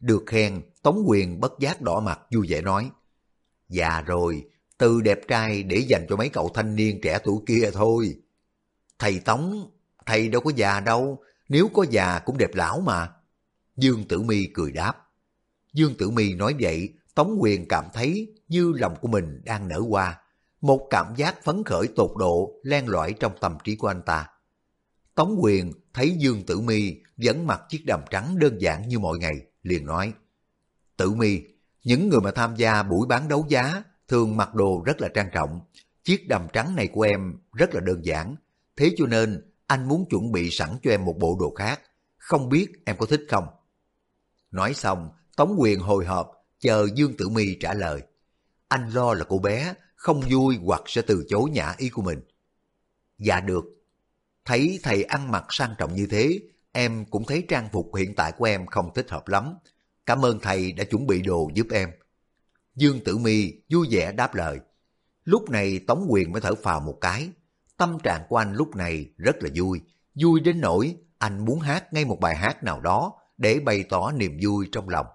Được khen, Tống Quyền bất giác đỏ mặt vui vẻ nói. Già rồi, từ đẹp trai để dành cho mấy cậu thanh niên trẻ tuổi kia thôi. Thầy Tống, thầy đâu có già đâu, nếu có già cũng đẹp lão mà. Dương Tử Mi cười đáp. Dương Tử Mi nói vậy, Tống Quyền cảm thấy như lòng của mình đang nở hoa. Một cảm giác phấn khởi tột độ len lỏi trong tâm trí của anh ta. Tống Quyền thấy Dương Tử Mi vẫn mặc chiếc đầm trắng đơn giản như mọi ngày, liền nói. Tử Mi, những người mà tham gia buổi bán đấu giá thường mặc đồ rất là trang trọng. Chiếc đầm trắng này của em rất là đơn giản. Thế cho nên anh muốn chuẩn bị sẵn cho em một bộ đồ khác. Không biết em có thích không? Nói xong, Tống Quyền hồi hộp, chờ Dương Tử Mi trả lời. Anh lo là cô bé không vui hoặc sẽ từ chối nhã ý của mình. Dạ được. Thấy thầy ăn mặc sang trọng như thế, em cũng thấy trang phục hiện tại của em không thích hợp lắm. Cảm ơn thầy đã chuẩn bị đồ giúp em. Dương Tử Mi vui vẻ đáp lời. Lúc này Tống Quyền mới thở phào một cái. Tâm trạng của anh lúc này rất là vui. Vui đến nỗi anh muốn hát ngay một bài hát nào đó để bày tỏ niềm vui trong lòng.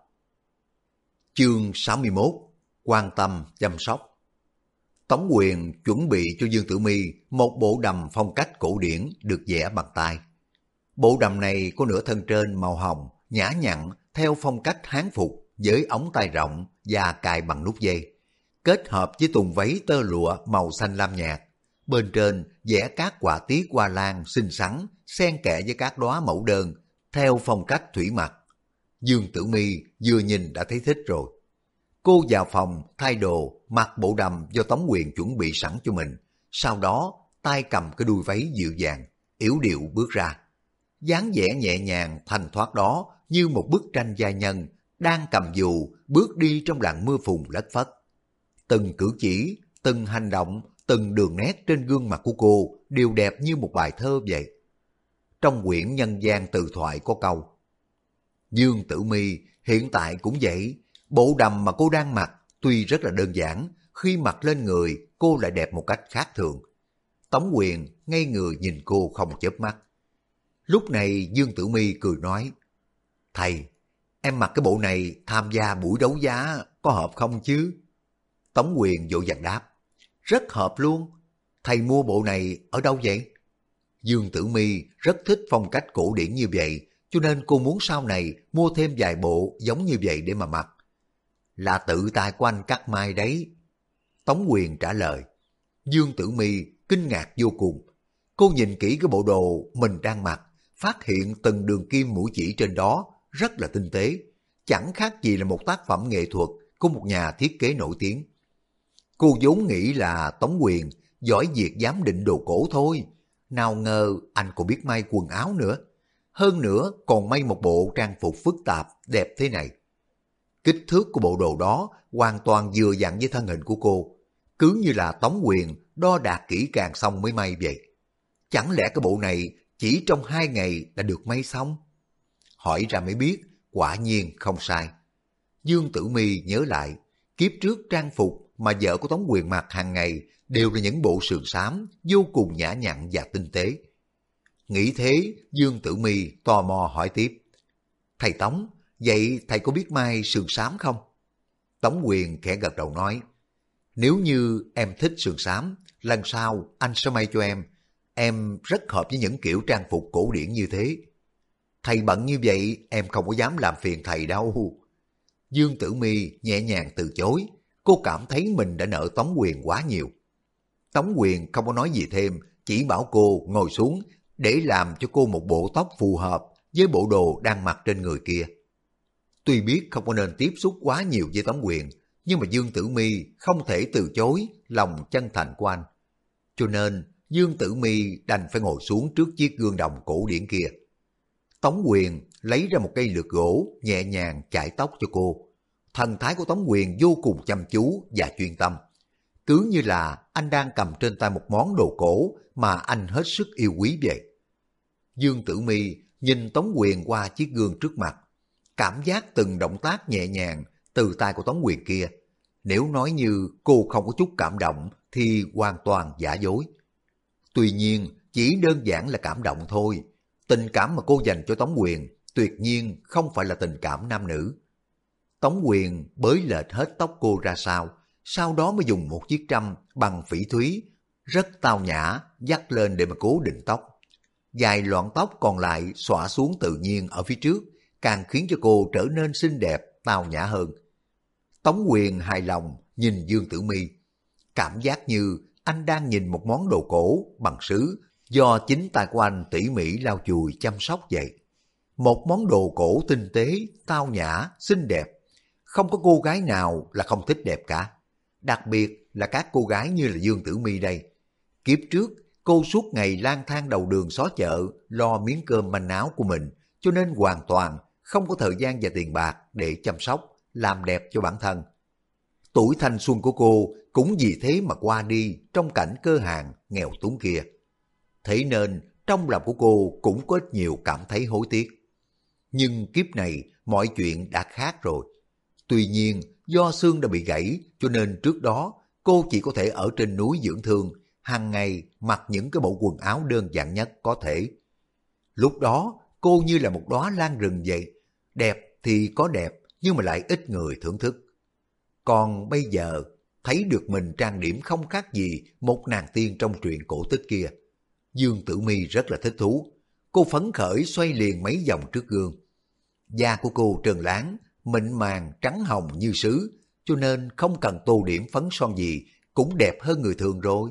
Chương 61 Quan tâm chăm sóc Tống quyền chuẩn bị cho Dương Tử Mi một bộ đầm phong cách cổ điển được vẽ bằng tay. Bộ đầm này có nửa thân trên màu hồng, nhã nhặn theo phong cách hán phục với ống tay rộng và cài bằng nút dây, kết hợp với tùng váy tơ lụa màu xanh lam nhạt. Bên trên vẽ các quả tiết hoa lan xinh xắn, xen kẽ với các đóa mẫu đơn, theo phong cách thủy mặc. Dương Tử Mi vừa nhìn đã thấy thích rồi. Cô vào phòng thay đồ, mặc bộ đầm do Tống Quyền chuẩn bị sẵn cho mình. Sau đó, tay cầm cái đuôi váy dịu dàng, yếu điệu bước ra. dáng vẻ nhẹ nhàng, thanh thoát đó như một bức tranh gia nhân đang cầm dù bước đi trong làn mưa phùn lất phất. Từng cử chỉ, từng hành động, từng đường nét trên gương mặt của cô đều đẹp như một bài thơ vậy. Trong quyển nhân gian từ thoại có câu Dương Tử Mi hiện tại cũng vậy, bộ đầm mà cô đang mặc tuy rất là đơn giản, khi mặc lên người cô lại đẹp một cách khác thường. Tống quyền ngay người nhìn cô không chớp mắt. Lúc này Dương Tử Mi cười nói, Thầy, em mặc cái bộ này tham gia buổi đấu giá có hợp không chứ? Tống quyền vội vàng đáp, rất hợp luôn. Thầy mua bộ này ở đâu vậy? Dương Tử Mi rất thích phong cách cổ điển như vậy, cho nên cô muốn sau này mua thêm vài bộ giống như vậy để mà mặc. Là tự tay của anh cắt mai đấy. Tống Quyền trả lời. Dương Tử Mi kinh ngạc vô cùng. Cô nhìn kỹ cái bộ đồ mình đang mặc, phát hiện từng đường kim mũi chỉ trên đó rất là tinh tế, chẳng khác gì là một tác phẩm nghệ thuật của một nhà thiết kế nổi tiếng. Cô vốn nghĩ là Tống Quyền giỏi việc giám định đồ cổ thôi, nào ngờ anh còn biết may quần áo nữa. Hơn nữa còn may một bộ trang phục phức tạp, đẹp thế này. Kích thước của bộ đồ đó hoàn toàn vừa dặn với thân hình của cô. Cứ như là Tống Quyền đo đạt kỹ càng xong mới may vậy. Chẳng lẽ cái bộ này chỉ trong hai ngày đã được may xong? Hỏi ra mới biết, quả nhiên không sai. Dương Tử Mi nhớ lại, kiếp trước trang phục mà vợ của Tống Quyền mặc hàng ngày đều là những bộ sườn xám vô cùng nhã nhặn và tinh tế. Nghĩ thế, Dương Tử Mi tò mò hỏi tiếp. Thầy Tống, vậy thầy có biết mai sườn xám không? Tống Quyền khẽ gật đầu nói, nếu như em thích sườn xám, lần sau anh sẽ may cho em. Em rất hợp với những kiểu trang phục cổ điển như thế. Thầy bận như vậy, em không có dám làm phiền thầy đâu. Dương Tử Mi nhẹ nhàng từ chối, cô cảm thấy mình đã nợ Tống Quyền quá nhiều. Tống Quyền không có nói gì thêm, chỉ bảo cô ngồi xuống để làm cho cô một bộ tóc phù hợp với bộ đồ đang mặc trên người kia. Tuy biết không có nên tiếp xúc quá nhiều với Tống Quyền, nhưng mà Dương Tử Mi không thể từ chối lòng chân thành của anh. Cho nên Dương Tử Mi đành phải ngồi xuống trước chiếc gương đồng cổ điển kia. Tống Quyền lấy ra một cây lược gỗ nhẹ nhàng chải tóc cho cô. Thần thái của Tống Quyền vô cùng chăm chú và chuyên tâm. Cứ như là anh đang cầm trên tay một món đồ cổ mà anh hết sức yêu quý vậy. Dương Tử Mi nhìn Tống Quyền qua chiếc gương trước mặt. Cảm giác từng động tác nhẹ nhàng từ tay của Tống Quyền kia. Nếu nói như cô không có chút cảm động thì hoàn toàn giả dối. Tuy nhiên, chỉ đơn giản là cảm động thôi. Tình cảm mà cô dành cho Tống Quyền tuyệt nhiên không phải là tình cảm nam nữ. Tống Quyền bới lệch hết tóc cô ra sau, sau đó mới dùng một chiếc trăm bằng phỉ thúy, rất tao nhã, dắt lên để mà cố định tóc. Dài loạn tóc còn lại xõa xuống tự nhiên ở phía trước, càng khiến cho cô trở nên xinh đẹp, tao nhã hơn. Tống Quyền hài lòng nhìn Dương Tử Mi, cảm giác như anh đang nhìn một món đồ cổ bằng sứ do chính tay của anh tỉ mỉ lau chùi chăm sóc vậy. Một món đồ cổ tinh tế, tao nhã, xinh đẹp. Không có cô gái nào là không thích đẹp cả. Đặc biệt là các cô gái như là Dương Tử Mi đây. Kiếp trước, cô suốt ngày lang thang đầu đường xó chợ, lo miếng cơm manh áo của mình, cho nên hoàn toàn không có thời gian và tiền bạc để chăm sóc, làm đẹp cho bản thân. Tuổi thanh xuân của cô cũng vì thế mà qua đi trong cảnh cơ hàng nghèo túng kia. Thế nên trong lòng của cô cũng có ít nhiều cảm thấy hối tiếc. Nhưng kiếp này mọi chuyện đã khác rồi. Tuy nhiên do xương đã bị gãy cho nên trước đó cô chỉ có thể ở trên núi dưỡng thương, hàng ngày mặc những cái bộ quần áo đơn giản nhất có thể. Lúc đó cô như là một đóa lan rừng vậy, đẹp thì có đẹp nhưng mà lại ít người thưởng thức. Còn bây giờ thấy được mình trang điểm không khác gì một nàng tiên trong truyện cổ tích kia. Dương Tử Mi rất là thích thú. Cô phấn khởi xoay liền mấy vòng trước gương. Da của cô trơn láng, mịn màng, trắng hồng như sứ, cho nên không cần tô điểm phấn son gì cũng đẹp hơn người thường rồi.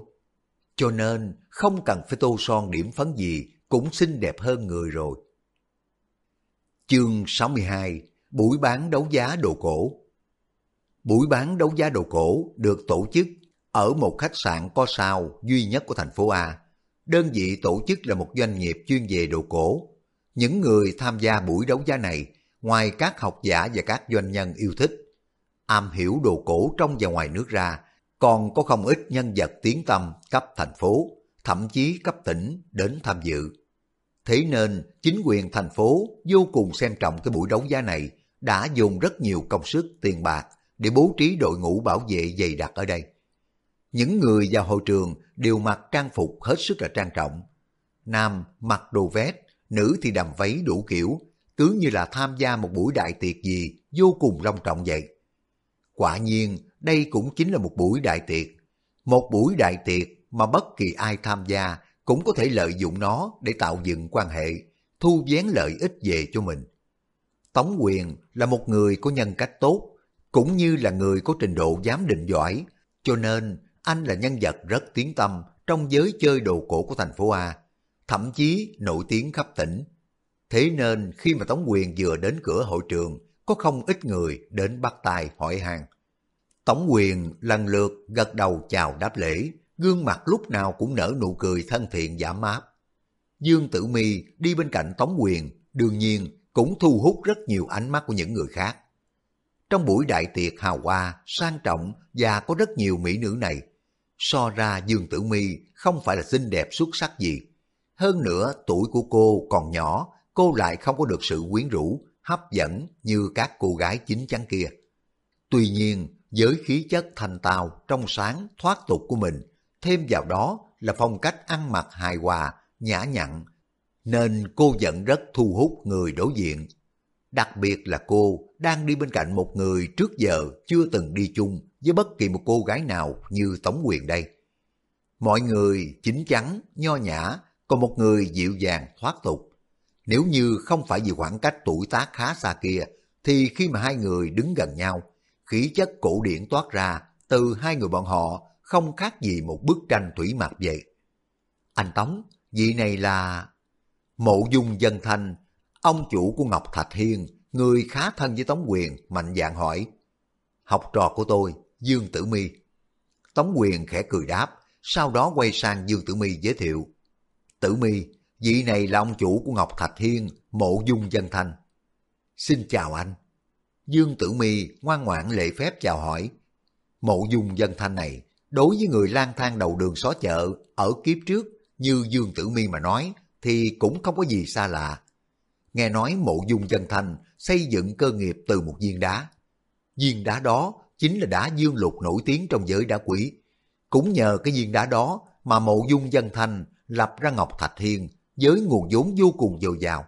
Cho nên không cần phải tô son điểm phấn gì cũng xinh đẹp hơn người rồi. Chương 62 Buổi bán đấu giá đồ cổ Buổi bán đấu giá đồ cổ được tổ chức ở một khách sạn có sao duy nhất của thành phố A. Đơn vị tổ chức là một doanh nghiệp chuyên về đồ cổ. Những người tham gia buổi đấu giá này, ngoài các học giả và các doanh nhân yêu thích, am hiểu đồ cổ trong và ngoài nước ra, còn có không ít nhân vật tiếng tâm cấp thành phố, thậm chí cấp tỉnh đến tham dự. Thế nên, chính quyền thành phố vô cùng xem trọng cái buổi đấu giá này, đã dùng rất nhiều công sức tiền bạc để bố trí đội ngũ bảo vệ dày đặc ở đây. Những người vào hội trường đều mặc trang phục hết sức là trang trọng. Nam mặc đồ vest, nữ thì đầm váy đủ kiểu, cứ như là tham gia một buổi đại tiệc gì vô cùng long trọng vậy. Quả nhiên, đây cũng chính là một buổi đại tiệc. Một buổi đại tiệc mà bất kỳ ai tham gia cũng có thể lợi dụng nó để tạo dựng quan hệ, thu vén lợi ích về cho mình. Tống Quyền là một người có nhân cách tốt, cũng như là người có trình độ giám định giỏi, cho nên anh là nhân vật rất tiếng tâm trong giới chơi đồ cổ của thành phố A, thậm chí nổi tiếng khắp tỉnh. Thế nên khi mà Tống Quyền vừa đến cửa hội trường, có không ít người đến bắt tay hỏi hàng tổng Quyền lần lượt gật đầu chào đáp lễ, gương mặt lúc nào cũng nở nụ cười thân thiện giảm mát. Dương Tử Mi đi bên cạnh Tống Quyền, đương nhiên cũng thu hút rất nhiều ánh mắt của những người khác. Trong buổi đại tiệc hào hoa, sang trọng và có rất nhiều mỹ nữ này, so ra Dương Tử Mi không phải là xinh đẹp xuất sắc gì. Hơn nữa tuổi của cô còn nhỏ, cô lại không có được sự quyến rũ, hấp dẫn như các cô gái chính chắn kia. Tuy nhiên, với khí chất thành tào trong sáng, thoát tục của mình, thêm vào đó là phong cách ăn mặc hài hòa, nhã nhặn, nên cô vẫn rất thu hút người đối diện. Đặc biệt là cô đang đi bên cạnh một người trước giờ chưa từng đi chung với bất kỳ một cô gái nào như Tống Quyền đây. Mọi người chính chắn, nho nhã, còn một người dịu dàng thoát tục. Nếu như không phải vì khoảng cách tuổi tác khá xa kia, thì khi mà hai người đứng gần nhau, khí chất cổ điển toát ra từ hai người bọn họ không khác gì một bức tranh thủy mặc vậy. Anh Tống, vị này là... Mộ dung dân thanh, ông chủ của Ngọc Thạch Hiên, người khá thân với Tống Quyền, mạnh dạng hỏi. Học trò của tôi, Dương Tử Mi. Tống Quyền khẽ cười đáp, sau đó quay sang Dương Tử Mi giới thiệu. Tử Mi, vị này là ông chủ của Ngọc Thạch Hiên, mộ dung dân thanh. Xin chào anh. Dương Tử Mi ngoan ngoãn lễ phép chào hỏi. Mộ dung dân thanh này, đối với người lang thang đầu đường xó chợ ở kiếp trước như Dương Tử Mi mà nói thì cũng không có gì xa lạ. Nghe nói mộ dung dân thanh xây dựng cơ nghiệp từ một viên đá. Viên đá đó chính là đá dương lục nổi tiếng trong giới đá quý. Cũng nhờ cái viên đá đó mà mộ dung dân thanh lập ra Ngọc Thạch Hiên với nguồn vốn vô cùng dồi dào.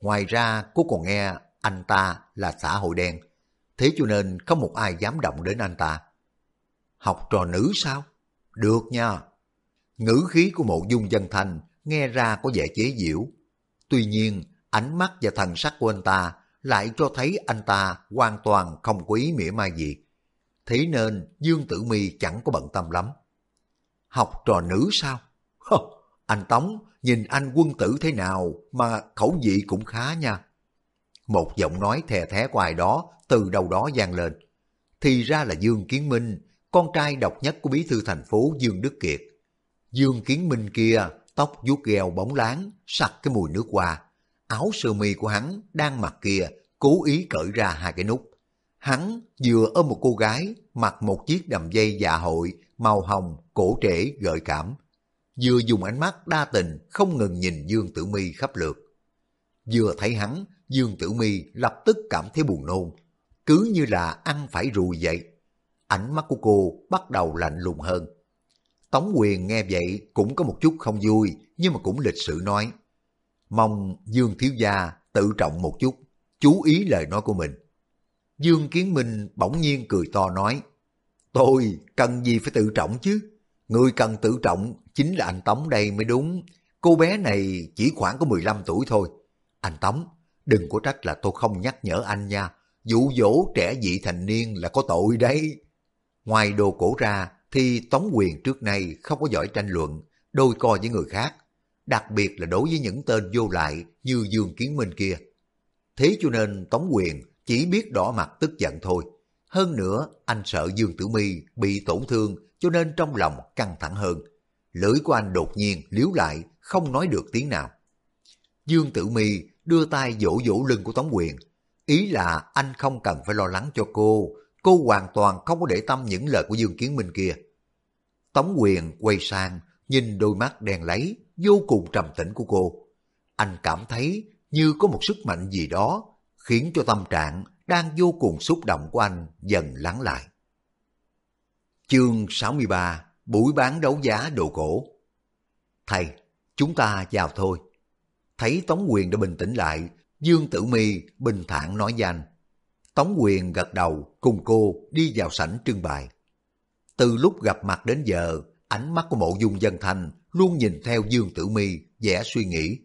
Ngoài ra cô còn nghe anh ta là xã hội đen, thế cho nên không một ai dám động đến anh ta. Học trò nữ sao? Được nha. Ngữ khí của mộ dung dân thanh nghe ra có vẻ chế giễu. Tuy nhiên, ánh mắt và thần sắc của anh ta lại cho thấy anh ta hoàn toàn không có ý mỉa mai gì. Thế nên Dương Tử Mi chẳng có bận tâm lắm. Học trò nữ sao? Hơ, anh Tống, nhìn anh quân tử thế nào mà khẩu vị cũng khá nha. Một giọng nói thè thé của ai đó từ đầu đó vang lên. Thì ra là Dương Kiến Minh, con trai độc nhất của bí thư thành phố Dương Đức Kiệt. Dương Kiến Minh kia, tóc vuốt gheo bóng láng, sặc cái mùi nước hoa. Áo sơ mi của hắn đang mặc kia, cố ý cởi ra hai cái nút. Hắn vừa ôm một cô gái mặc một chiếc đầm dây dạ hội màu hồng, cổ trễ, gợi cảm. Vừa dùng ánh mắt đa tình không ngừng nhìn Dương Tử Mi khắp lượt. Vừa thấy hắn, Dương Tử Mi lập tức cảm thấy buồn nôn, cứ như là ăn phải ruồi vậy. Ánh mắt của cô bắt đầu lạnh lùng hơn. Tống quyền nghe vậy cũng có một chút không vui, nhưng mà cũng lịch sự nói. Mong Dương Thiếu Gia tự trọng một chút, chú ý lời nói của mình. Dương Kiến Minh bỗng nhiên cười to nói, Tôi cần gì phải tự trọng chứ? Người cần tự trọng chính là anh Tống đây mới đúng. Cô bé này chỉ khoảng có 15 tuổi thôi. Anh Tống, đừng có trách là tôi không nhắc nhở anh nha. Dụ dỗ trẻ vị thành niên là có tội đấy. Ngoài đồ cổ ra thì Tống Quyền trước nay không có giỏi tranh luận, đôi co với người khác. Đặc biệt là đối với những tên vô lại như Dương Kiến Minh kia. Thế cho nên Tống Quyền chỉ biết đỏ mặt tức giận thôi. Hơn nữa, anh sợ Dương Tử Mi bị tổn thương cho nên trong lòng căng thẳng hơn. Lưỡi của anh đột nhiên liếu lại, không nói được tiếng nào. Dương Tử Mi đưa tay vỗ vỗ lưng của Tống Quyền. Ý là anh không cần phải lo lắng cho cô, cô hoàn toàn không có để tâm những lời của Dương Kiến Minh kia. Tống Quyền quay sang, nhìn đôi mắt đen lấy, vô cùng trầm tĩnh của cô. Anh cảm thấy như có một sức mạnh gì đó, khiến cho tâm trạng đang vô cùng xúc động của anh dần lắng lại. Chương 63 Buổi bán đấu giá đồ cổ Thầy, chúng ta vào thôi. Thấy Tống Quyền đã bình tĩnh lại, Dương Tử Mi bình thản nói danh. Tống Quyền gật đầu cùng cô đi vào sảnh trưng bày. Từ lúc gặp mặt đến giờ, ánh mắt của mộ dung dân thanh luôn nhìn theo Dương Tử Mi vẻ suy nghĩ.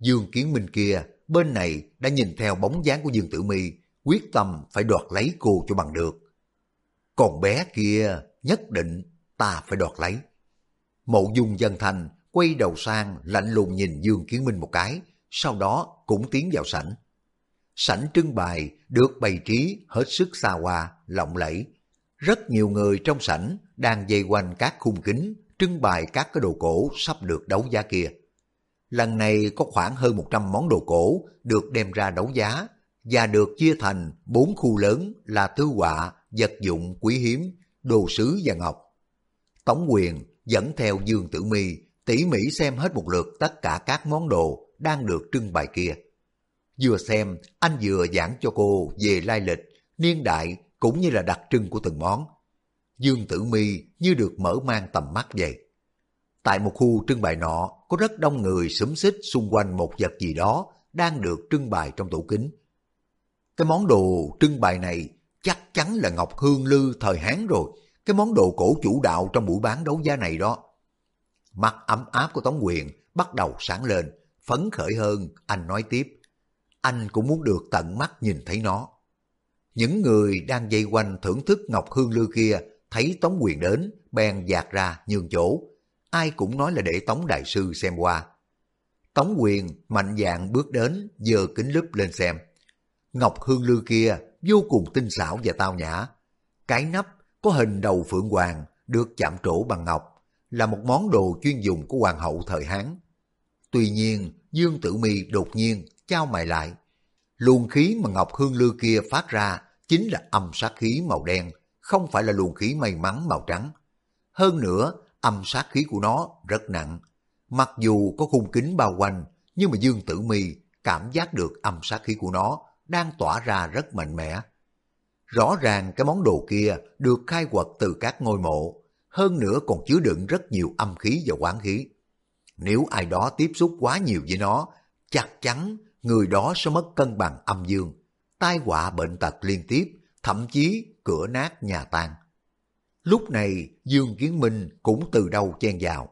Dương Kiến Minh kia, bên này đã nhìn theo bóng dáng của Dương Tử Mi, quyết tâm phải đoạt lấy cô cho bằng được. Còn bé kia, nhất định ta phải đoạt lấy. Mộ dung dân thanh quay đầu sang lạnh lùng nhìn Dương Kiến Minh một cái, sau đó cũng tiến vào sảnh. Sảnh trưng bày được bày trí hết sức xa hoa, lộng lẫy. Rất nhiều người trong sảnh đang dây quanh các khung kính trưng bày các cái đồ cổ sắp được đấu giá kia. Lần này có khoảng hơn 100 món đồ cổ được đem ra đấu giá và được chia thành bốn khu lớn là thư họa, vật dụng quý hiếm, đồ sứ và ngọc. Tống quyền dẫn theo Dương Tử Mi tỉ mỉ xem hết một lượt tất cả các món đồ đang được trưng bày kia. Vừa xem, anh vừa giảng cho cô về lai lịch, niên đại cũng như là đặc trưng của từng món. Dương Tử Mi như được mở mang tầm mắt vậy. Tại một khu trưng bày nọ, có rất đông người xúm xích xung quanh một vật gì đó đang được trưng bày trong tủ kính. Cái món đồ trưng bày này chắc chắn là Ngọc Hương Lư thời Hán rồi, cái món đồ cổ chủ đạo trong buổi bán đấu giá này đó. Mặt ấm áp của Tống Quyền bắt đầu sáng lên, phấn khởi hơn, anh nói tiếp. Anh cũng muốn được tận mắt nhìn thấy nó. Những người đang dây quanh thưởng thức Ngọc Hương Lư kia thấy Tống Quyền đến, bèn dạt ra nhường chỗ. Ai cũng nói là để Tống Đại Sư xem qua. Tống Quyền mạnh dạn bước đến, giơ kính lúp lên xem. Ngọc Hương Lư kia vô cùng tinh xảo và tao nhã. Cái nắp có hình đầu phượng hoàng được chạm trổ bằng ngọc, là một món đồ chuyên dùng của hoàng hậu thời Hán. Tuy nhiên, Dương Tử Mi đột nhiên trao mày lại. Luồng khí mà Ngọc Hương Lư kia phát ra chính là âm sát khí màu đen, không phải là luồng khí may mắn màu trắng. Hơn nữa, âm sát khí của nó rất nặng. Mặc dù có khung kính bao quanh, nhưng mà Dương Tử Mi cảm giác được âm sát khí của nó đang tỏa ra rất mạnh mẽ. Rõ ràng cái món đồ kia được khai quật từ các ngôi mộ, hơn nữa còn chứa đựng rất nhiều âm khí và quán khí. Nếu ai đó tiếp xúc quá nhiều với nó, chắc chắn người đó sẽ mất cân bằng âm dương, tai họa bệnh tật liên tiếp, thậm chí cửa nát nhà tan. Lúc này Dương Kiến Minh cũng từ đâu chen vào,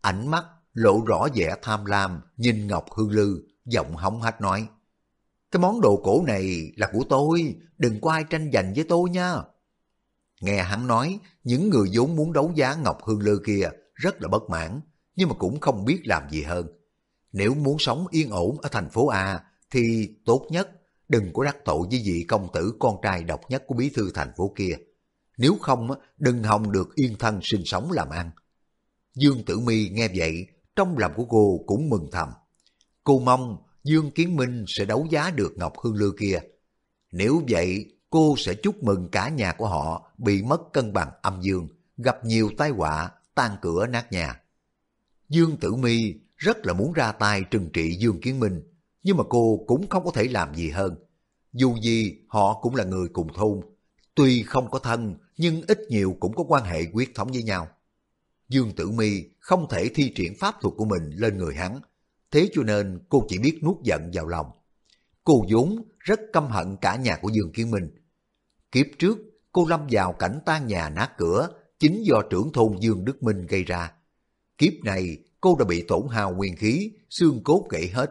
ánh mắt lộ rõ vẻ tham lam nhìn Ngọc Hương Lư, giọng hóng hách nói. Cái món đồ cổ này là của tôi, đừng có ai tranh giành với tôi nha. Nghe hắn nói, những người vốn muốn đấu giá Ngọc Hương Lư kia rất là bất mãn, nhưng mà cũng không biết làm gì hơn. Nếu muốn sống yên ổn ở thành phố A, thì tốt nhất đừng có đắc tội với vị công tử con trai độc nhất của bí thư thành phố kia. Nếu không, đừng hòng được yên thân sinh sống làm ăn. Dương Tử Mi nghe vậy, trong lòng của cô cũng mừng thầm. Cô mong Dương Kiến Minh sẽ đấu giá được Ngọc Hương Lư kia. Nếu vậy, cô sẽ chúc mừng cả nhà của họ bị mất cân bằng âm dương, gặp nhiều tai họa, tan cửa nát nhà. Dương Tử Mi rất là muốn ra tay trừng trị Dương Kiến Minh, nhưng mà cô cũng không có thể làm gì hơn. Dù gì họ cũng là người cùng thôn, tuy không có thân nhưng ít nhiều cũng có quan hệ quyết thống với nhau. Dương Tử Mi không thể thi triển pháp thuật của mình lên người hắn, thế cho nên cô chỉ biết nuốt giận vào lòng. Cô vốn rất căm hận cả nhà của Dương Kiến Minh. Kiếp trước, cô lâm vào cảnh tan nhà nát cửa, chính do trưởng thôn Dương Đức Minh gây ra. Kiếp này, cô đã bị tổn hao nguyên khí, xương cốt gãy hết.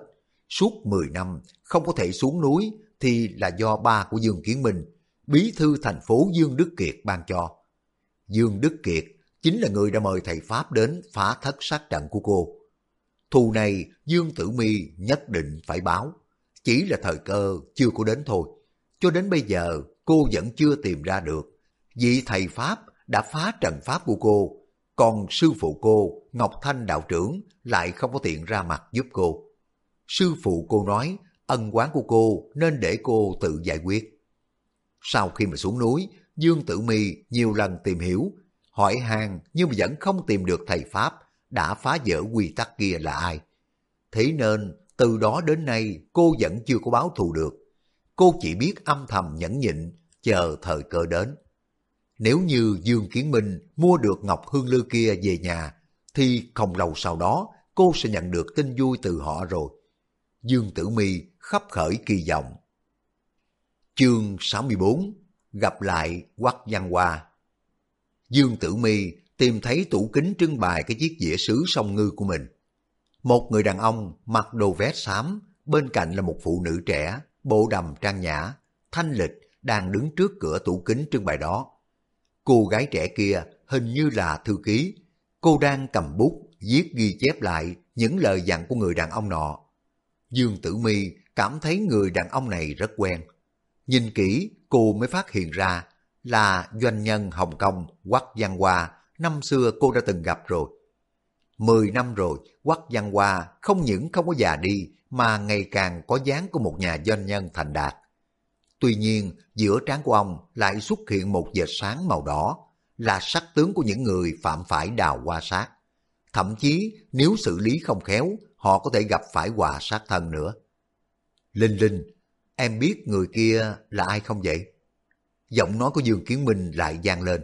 Suốt 10 năm, không có thể xuống núi, thì là do ba của Dương Kiến Minh, bí thư thành phố Dương Đức Kiệt ban cho. Dương Đức Kiệt chính là người đã mời thầy Pháp đến phá thất sát trận của cô. Thù này Dương Tử Mi nhất định phải báo. Chỉ là thời cơ chưa có đến thôi. Cho đến bây giờ cô vẫn chưa tìm ra được. Vị thầy Pháp đã phá trận Pháp của cô. Còn sư phụ cô, Ngọc Thanh đạo trưởng, lại không có tiện ra mặt giúp cô. Sư phụ cô nói ân quán của cô nên để cô tự giải quyết. Sau khi mà xuống núi, Dương Tử Mi nhiều lần tìm hiểu, hỏi hàng nhưng mà vẫn không tìm được thầy Pháp đã phá vỡ quy tắc kia là ai. Thế nên, từ đó đến nay cô vẫn chưa có báo thù được. Cô chỉ biết âm thầm nhẫn nhịn, chờ thời cơ đến. Nếu như Dương Kiến Minh mua được Ngọc Hương Lư kia về nhà, thì không lâu sau đó cô sẽ nhận được tin vui từ họ rồi. Dương Tử Mi khắp khởi kỳ vọng. Chương 64 Gặp lại Quắc Văn Hoa Dương Tử Mi tìm thấy tủ kính trưng bày cái chiếc dĩa sứ song ngư của mình. Một người đàn ông mặc đồ vét xám, bên cạnh là một phụ nữ trẻ, bộ đầm trang nhã, thanh lịch đang đứng trước cửa tủ kính trưng bày đó. Cô gái trẻ kia hình như là thư ký, cô đang cầm bút viết ghi chép lại những lời dặn của người đàn ông nọ. Dương Tử Mi cảm thấy người đàn ông này rất quen. Nhìn kỹ, cô mới phát hiện ra là doanh nhân Hồng Kông Quắc Văn Hoa năm xưa cô đã từng gặp rồi. Mười năm rồi, Quắc Văn Hoa không những không có già đi mà ngày càng có dáng của một nhà doanh nhân thành đạt. Tuy nhiên, giữa trán của ông lại xuất hiện một vệt sáng màu đỏ, là sắc tướng của những người phạm phải đào hoa sát. Thậm chí, nếu xử lý không khéo, họ có thể gặp phải hòa sát thân nữa. Linh Linh, em biết người kia là ai không vậy? Giọng nói của Dương Kiến Minh lại gian lên.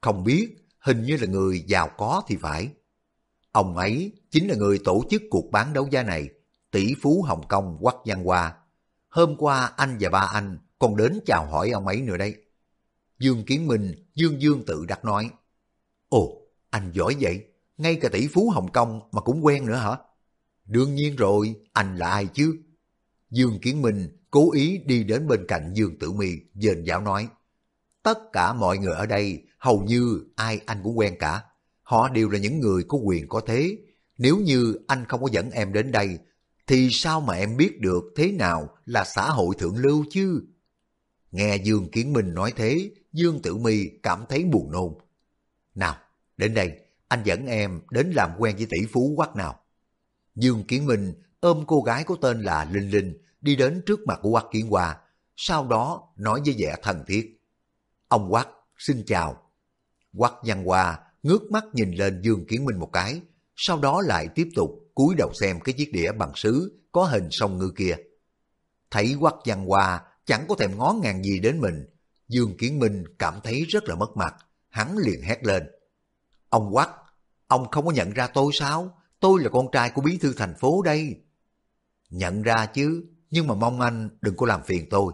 Không biết, hình như là người giàu có thì phải. Ông ấy chính là người tổ chức cuộc bán đấu giá này, tỷ phú Hồng Kông Quắc Văn Hoa. Hôm qua anh và ba anh còn đến chào hỏi ông ấy nữa đây. Dương Kiến Minh dương dương tự đắc nói. Ồ, anh giỏi vậy, ngay cả tỷ phú Hồng Kông mà cũng quen nữa hả? Đương nhiên rồi, anh là ai chứ? Dương Kiến Minh cố ý đi đến bên cạnh Dương Tử Mi dền giáo nói. Tất cả mọi người ở đây hầu như ai anh cũng quen cả. Họ đều là những người có quyền có thế. Nếu như anh không có dẫn em đến đây, thì sao mà em biết được thế nào là xã hội thượng lưu chứ? Nghe Dương Kiến Minh nói thế, Dương Tử Mi cảm thấy buồn nôn. Nào, đến đây, anh dẫn em đến làm quen với tỷ phú quắc nào. Dương Kiến Minh ôm cô gái có tên là Linh Linh đi đến trước mặt của Quắc Kiến Hoa, sau đó nói với vẻ thân thiết. Ông Quắc, xin chào. Quắc Văn Hoa ngước mắt nhìn lên Dương Kiến Minh một cái, sau đó lại tiếp tục cúi đầu xem cái chiếc đĩa bằng sứ có hình sông ngư kia. Thấy Quắc Văn Hoa chẳng có thèm ngó ngàng gì đến mình, Dương Kiến Minh cảm thấy rất là mất mặt, hắn liền hét lên. Ông Quắc, ông không có nhận ra tôi sao? Tôi là con trai của bí thư thành phố đây. Nhận ra chứ, nhưng mà mong anh đừng có làm phiền tôi.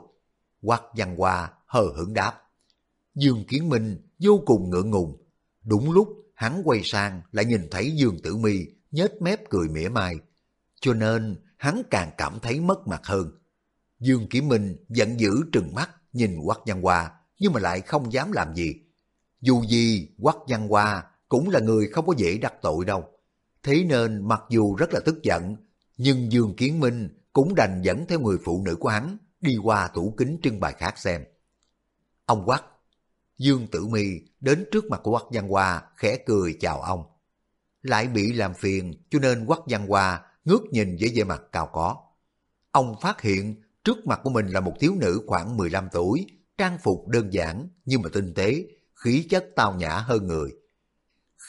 Quắc văn hoa hờ hững đáp. Dương Kiến Minh vô cùng ngượng ngùng. Đúng lúc hắn quay sang lại nhìn thấy Dương Tử Mi nhếch mép cười mỉa mai. Cho nên hắn càng cảm thấy mất mặt hơn. Dương Kiến Minh giận dữ trừng mắt nhìn Quắc Văn Hoa nhưng mà lại không dám làm gì. Dù gì Quắc Văn Hoa cũng là người không có dễ đắc tội đâu. Thế nên mặc dù rất là tức giận, nhưng Dương Kiến Minh cũng đành dẫn theo người phụ nữ của hắn đi qua tủ kính trưng bày khác xem. Ông Quắc, Dương Tử Mi đến trước mặt của Quách Văn Hoa khẽ cười chào ông. Lại bị làm phiền cho nên Quách Văn Hoa ngước nhìn với vẻ mặt cao có. Ông phát hiện trước mặt của mình là một thiếu nữ khoảng 15 tuổi, trang phục đơn giản nhưng mà tinh tế, khí chất tao nhã hơn người.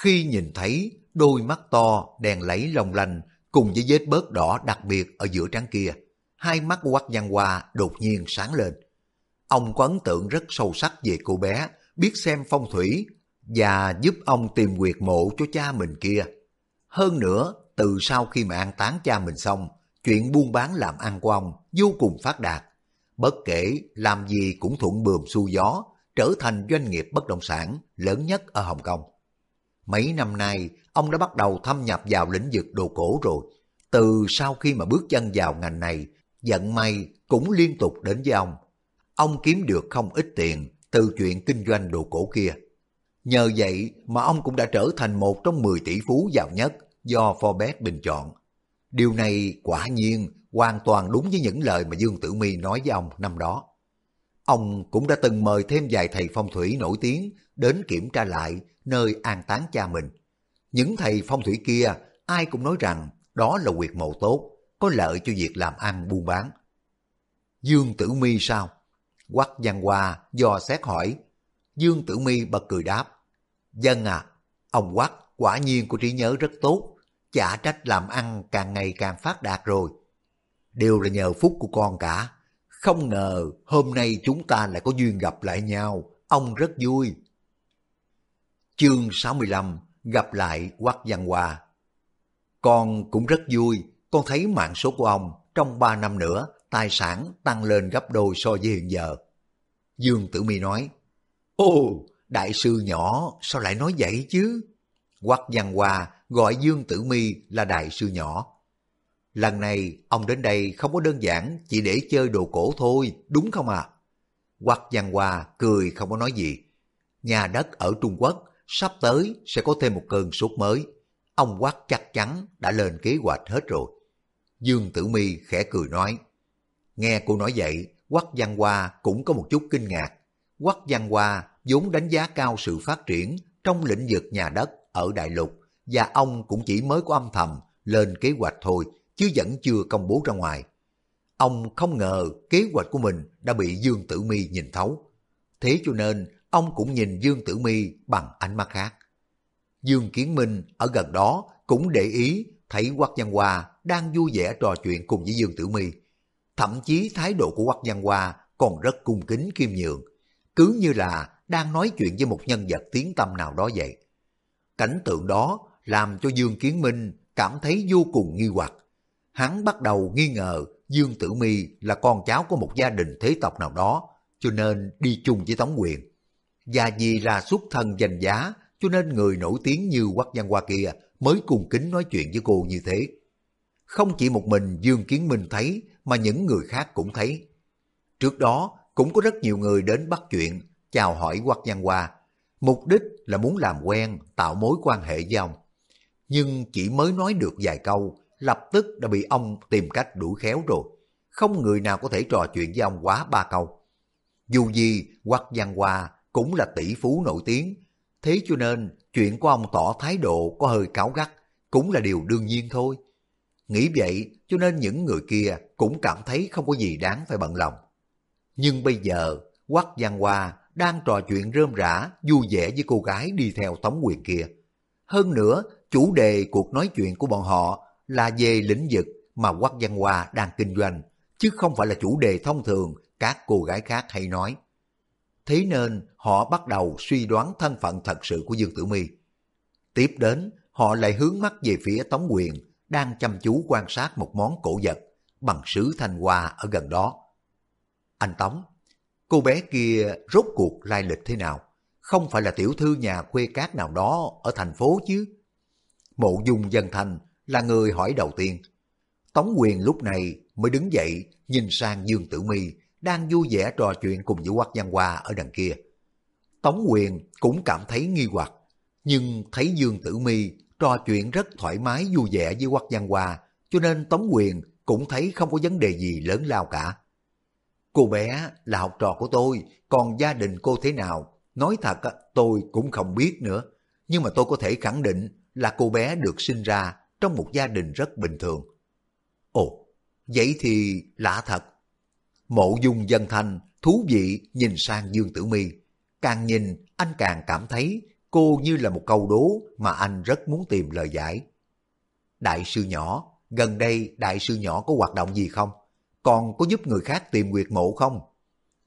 Khi nhìn thấy đôi mắt to, đèn lấy long lanh cùng với vết bớt đỏ đặc biệt ở giữa trán kia, hai mắt của Quách Văn Hoa đột nhiên sáng lên. Ông có ấn tượng rất sâu sắc về cô bé, biết xem phong thủy và giúp ông tìm quyệt mộ cho cha mình kia. Hơn nữa, từ sau khi mà an táng cha mình xong, chuyện buôn bán làm ăn của ông vô cùng phát đạt. Bất kể làm gì cũng thuận bườm xuôi gió, trở thành doanh nghiệp bất động sản lớn nhất ở Hồng Kông. Mấy năm nay, ông đã bắt đầu thâm nhập vào lĩnh vực đồ cổ rồi. Từ sau khi mà bước chân vào ngành này, vận may cũng liên tục đến với ông. Ông kiếm được không ít tiền từ chuyện kinh doanh đồ cổ kia. Nhờ vậy mà ông cũng đã trở thành một trong 10 tỷ phú giàu nhất do Forbes bình chọn. Điều này quả nhiên hoàn toàn đúng với những lời mà Dương Tử Mi nói với ông năm đó. Ông cũng đã từng mời thêm vài thầy phong thủy nổi tiếng đến kiểm tra lại nơi an táng cha mình. Những thầy phong thủy kia ai cũng nói rằng đó là quyệt mộ tốt, có lợi cho việc làm ăn buôn bán. Dương Tử Mi sao? Quắc Văn Hoa do xét hỏi. Dương Tử Mi bật cười đáp. Dân à, ông Quắc quả nhiên của trí nhớ rất tốt, chả trách làm ăn càng ngày càng phát đạt rồi. Đều là nhờ phúc của con cả. Không ngờ hôm nay chúng ta lại có duyên gặp lại nhau, ông rất vui. Chương 65 gặp lại Quắc Văn Hoa. Con cũng rất vui, con thấy mạng số của ông trong 3 năm nữa tài sản tăng lên gấp đôi so với hiện giờ. Dương Tử Mi nói, ô đại sư nhỏ sao lại nói vậy chứ? Quắc văn hoa gọi Dương Tử Mi là đại sư nhỏ. Lần này ông đến đây không có đơn giản chỉ để chơi đồ cổ thôi, đúng không? À? Quắc văn hoa cười không có nói gì. Nhà đất ở Trung Quốc sắp tới sẽ có thêm một cơn sốt mới. Ông Quắc chắc chắn đã lên kế hoạch hết rồi. Dương Tử Mi khẽ cười nói. Nghe cô nói vậy, Quắc Văn Hoa cũng có một chút kinh ngạc. Quắc Văn Hoa vốn đánh giá cao sự phát triển trong lĩnh vực nhà đất ở Đại Lục và ông cũng chỉ mới có âm thầm lên kế hoạch thôi chứ vẫn chưa công bố ra ngoài. Ông không ngờ kế hoạch của mình đã bị Dương Tử Mi nhìn thấu. Thế cho nên ông cũng nhìn Dương Tử Mi bằng ánh mắt khác. Dương Kiến Minh ở gần đó cũng để ý thấy Quắc Văn Hoa đang vui vẻ trò chuyện cùng với Dương Tử Mi. Thậm chí thái độ của Quách Văn Hoa còn rất cung kính khiêm nhường, cứ như là đang nói chuyện với một nhân vật tiếng tâm nào đó vậy. Cảnh tượng đó làm cho Dương Kiến Minh cảm thấy vô cùng nghi hoặc. Hắn bắt đầu nghi ngờ Dương Tử Mi là con cháu của một gia đình thế tộc nào đó, cho nên đi chung với Tống Quyền. Và vì là xuất thân danh giá, cho nên người nổi tiếng như Quách Văn Hoa kia mới cùng kính nói chuyện với cô như thế. Không chỉ một mình Dương Kiến Minh thấy, mà những người khác cũng thấy. Trước đó, cũng có rất nhiều người đến bắt chuyện, chào hỏi Quắc Văn Hoa. Mục đích là muốn làm quen, tạo mối quan hệ với ông. Nhưng chỉ mới nói được vài câu, lập tức đã bị ông tìm cách đuổi khéo rồi. Không người nào có thể trò chuyện với ông quá ba câu. Dù gì, Quắc Văn Hoa cũng là tỷ phú nổi tiếng, thế cho nên chuyện của ông tỏ thái độ có hơi cáo gắt, cũng là điều đương nhiên thôi. Nghĩ vậy cho nên những người kia cũng cảm thấy không có gì đáng phải bận lòng. Nhưng bây giờ, Quắc Giang Hoa đang trò chuyện rơm rã, vui vẻ với cô gái đi theo tống quyền kia. Hơn nữa, chủ đề cuộc nói chuyện của bọn họ là về lĩnh vực mà Quắc Giang Hoa đang kinh doanh, chứ không phải là chủ đề thông thường các cô gái khác hay nói. Thế nên họ bắt đầu suy đoán thân phận thật sự của Dương Tử My. Tiếp đến, họ lại hướng mắt về phía Tống Quyền, đang chăm chú quan sát một món cổ vật bằng sứ thanh hoa ở gần đó. Anh Tống, cô bé kia rốt cuộc lai lịch thế nào? Không phải là tiểu thư nhà quê cát nào đó ở thành phố chứ? Mộ dung dân thành là người hỏi đầu tiên. Tống quyền lúc này mới đứng dậy nhìn sang Dương Tử Mi đang vui vẻ trò chuyện cùng với Quách Văn Hoa ở đằng kia. Tống quyền cũng cảm thấy nghi hoặc, nhưng thấy Dương Tử Mi trò chuyện rất thoải mái vui vẻ với Quách Giang Hoa, cho nên Tống Quyền cũng thấy không có vấn đề gì lớn lao cả. Cô bé là học trò của tôi, còn gia đình cô thế nào, nói thật tôi cũng không biết nữa. Nhưng mà tôi có thể khẳng định là cô bé được sinh ra trong một gia đình rất bình thường. Ồ, vậy thì lạ thật. Mộ dung dân thanh thú vị nhìn sang Dương Tử Mi, càng nhìn anh càng cảm thấy cô như là một câu đố mà anh rất muốn tìm lời giải. Đại sư nhỏ, gần đây đại sư nhỏ có hoạt động gì không? Còn có giúp người khác tìm nguyệt mộ không?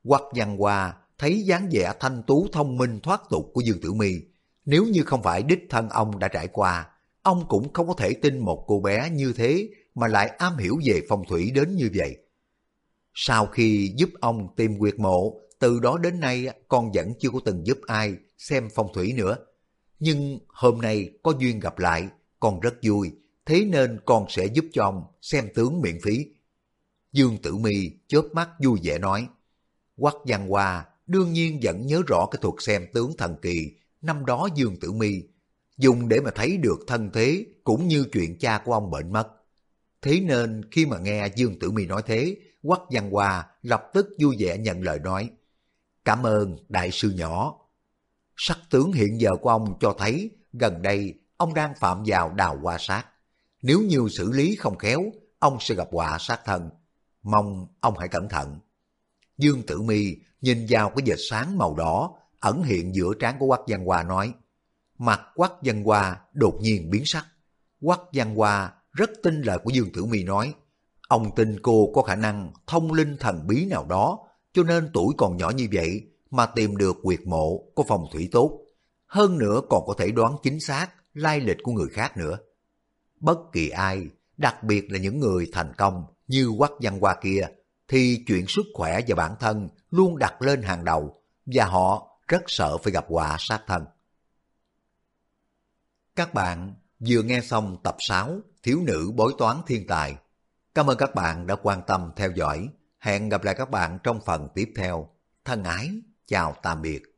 Hoặc văn hòa thấy dáng vẻ thanh tú thông minh thoát tục của Dương Tử Mi, nếu như không phải đích thân ông đã trải qua, ông cũng không có thể tin một cô bé như thế mà lại am hiểu về phong thủy đến như vậy. Sau khi giúp ông tìm quyệt mộ, từ đó đến nay con vẫn chưa có từng giúp ai xem phong thủy nữa. Nhưng hôm nay có duyên gặp lại, con rất vui, thế nên con sẽ giúp cho ông xem tướng miễn phí. Dương Tử Mi chớp mắt vui vẻ nói, Quắc Văn Hoa đương nhiên vẫn nhớ rõ cái thuật xem tướng thần kỳ năm đó Dương Tử Mi dùng để mà thấy được thân thế cũng như chuyện cha của ông bệnh mất. Thế nên khi mà nghe Dương Tử Mi nói thế, Quắc Văn Hoa lập tức vui vẻ nhận lời nói, Cảm ơn đại sư nhỏ. Sắc tướng hiện giờ của ông cho thấy gần đây ông đang phạm vào đào hoa sát. Nếu như xử lý không khéo, ông sẽ gặp họa sát thân. Mong ông hãy cẩn thận. Dương Tử Mi nhìn vào cái vệt sáng màu đỏ ẩn hiện giữa trán của Quách Văn Hoa nói. Mặt Quách Văn Hoa đột nhiên biến sắc. Quách Văn Hoa rất tin lời của Dương Tử Mi nói. Ông tin cô có khả năng thông linh thần bí nào đó cho nên tuổi còn nhỏ như vậy mà tìm được quyệt mộ có phòng thủy tốt. Hơn nữa còn có thể đoán chính xác lai lịch của người khác nữa. Bất kỳ ai, đặc biệt là những người thành công như Quách Văn Hoa kia, thì chuyện sức khỏe và bản thân luôn đặt lên hàng đầu và họ rất sợ phải gặp họa sát thân. Các bạn vừa nghe xong tập 6 Thiếu nữ bối toán thiên tài. Cảm ơn các bạn đã quan tâm theo dõi. Hẹn gặp lại các bạn trong phần tiếp theo. Thân ái, chào tạm biệt.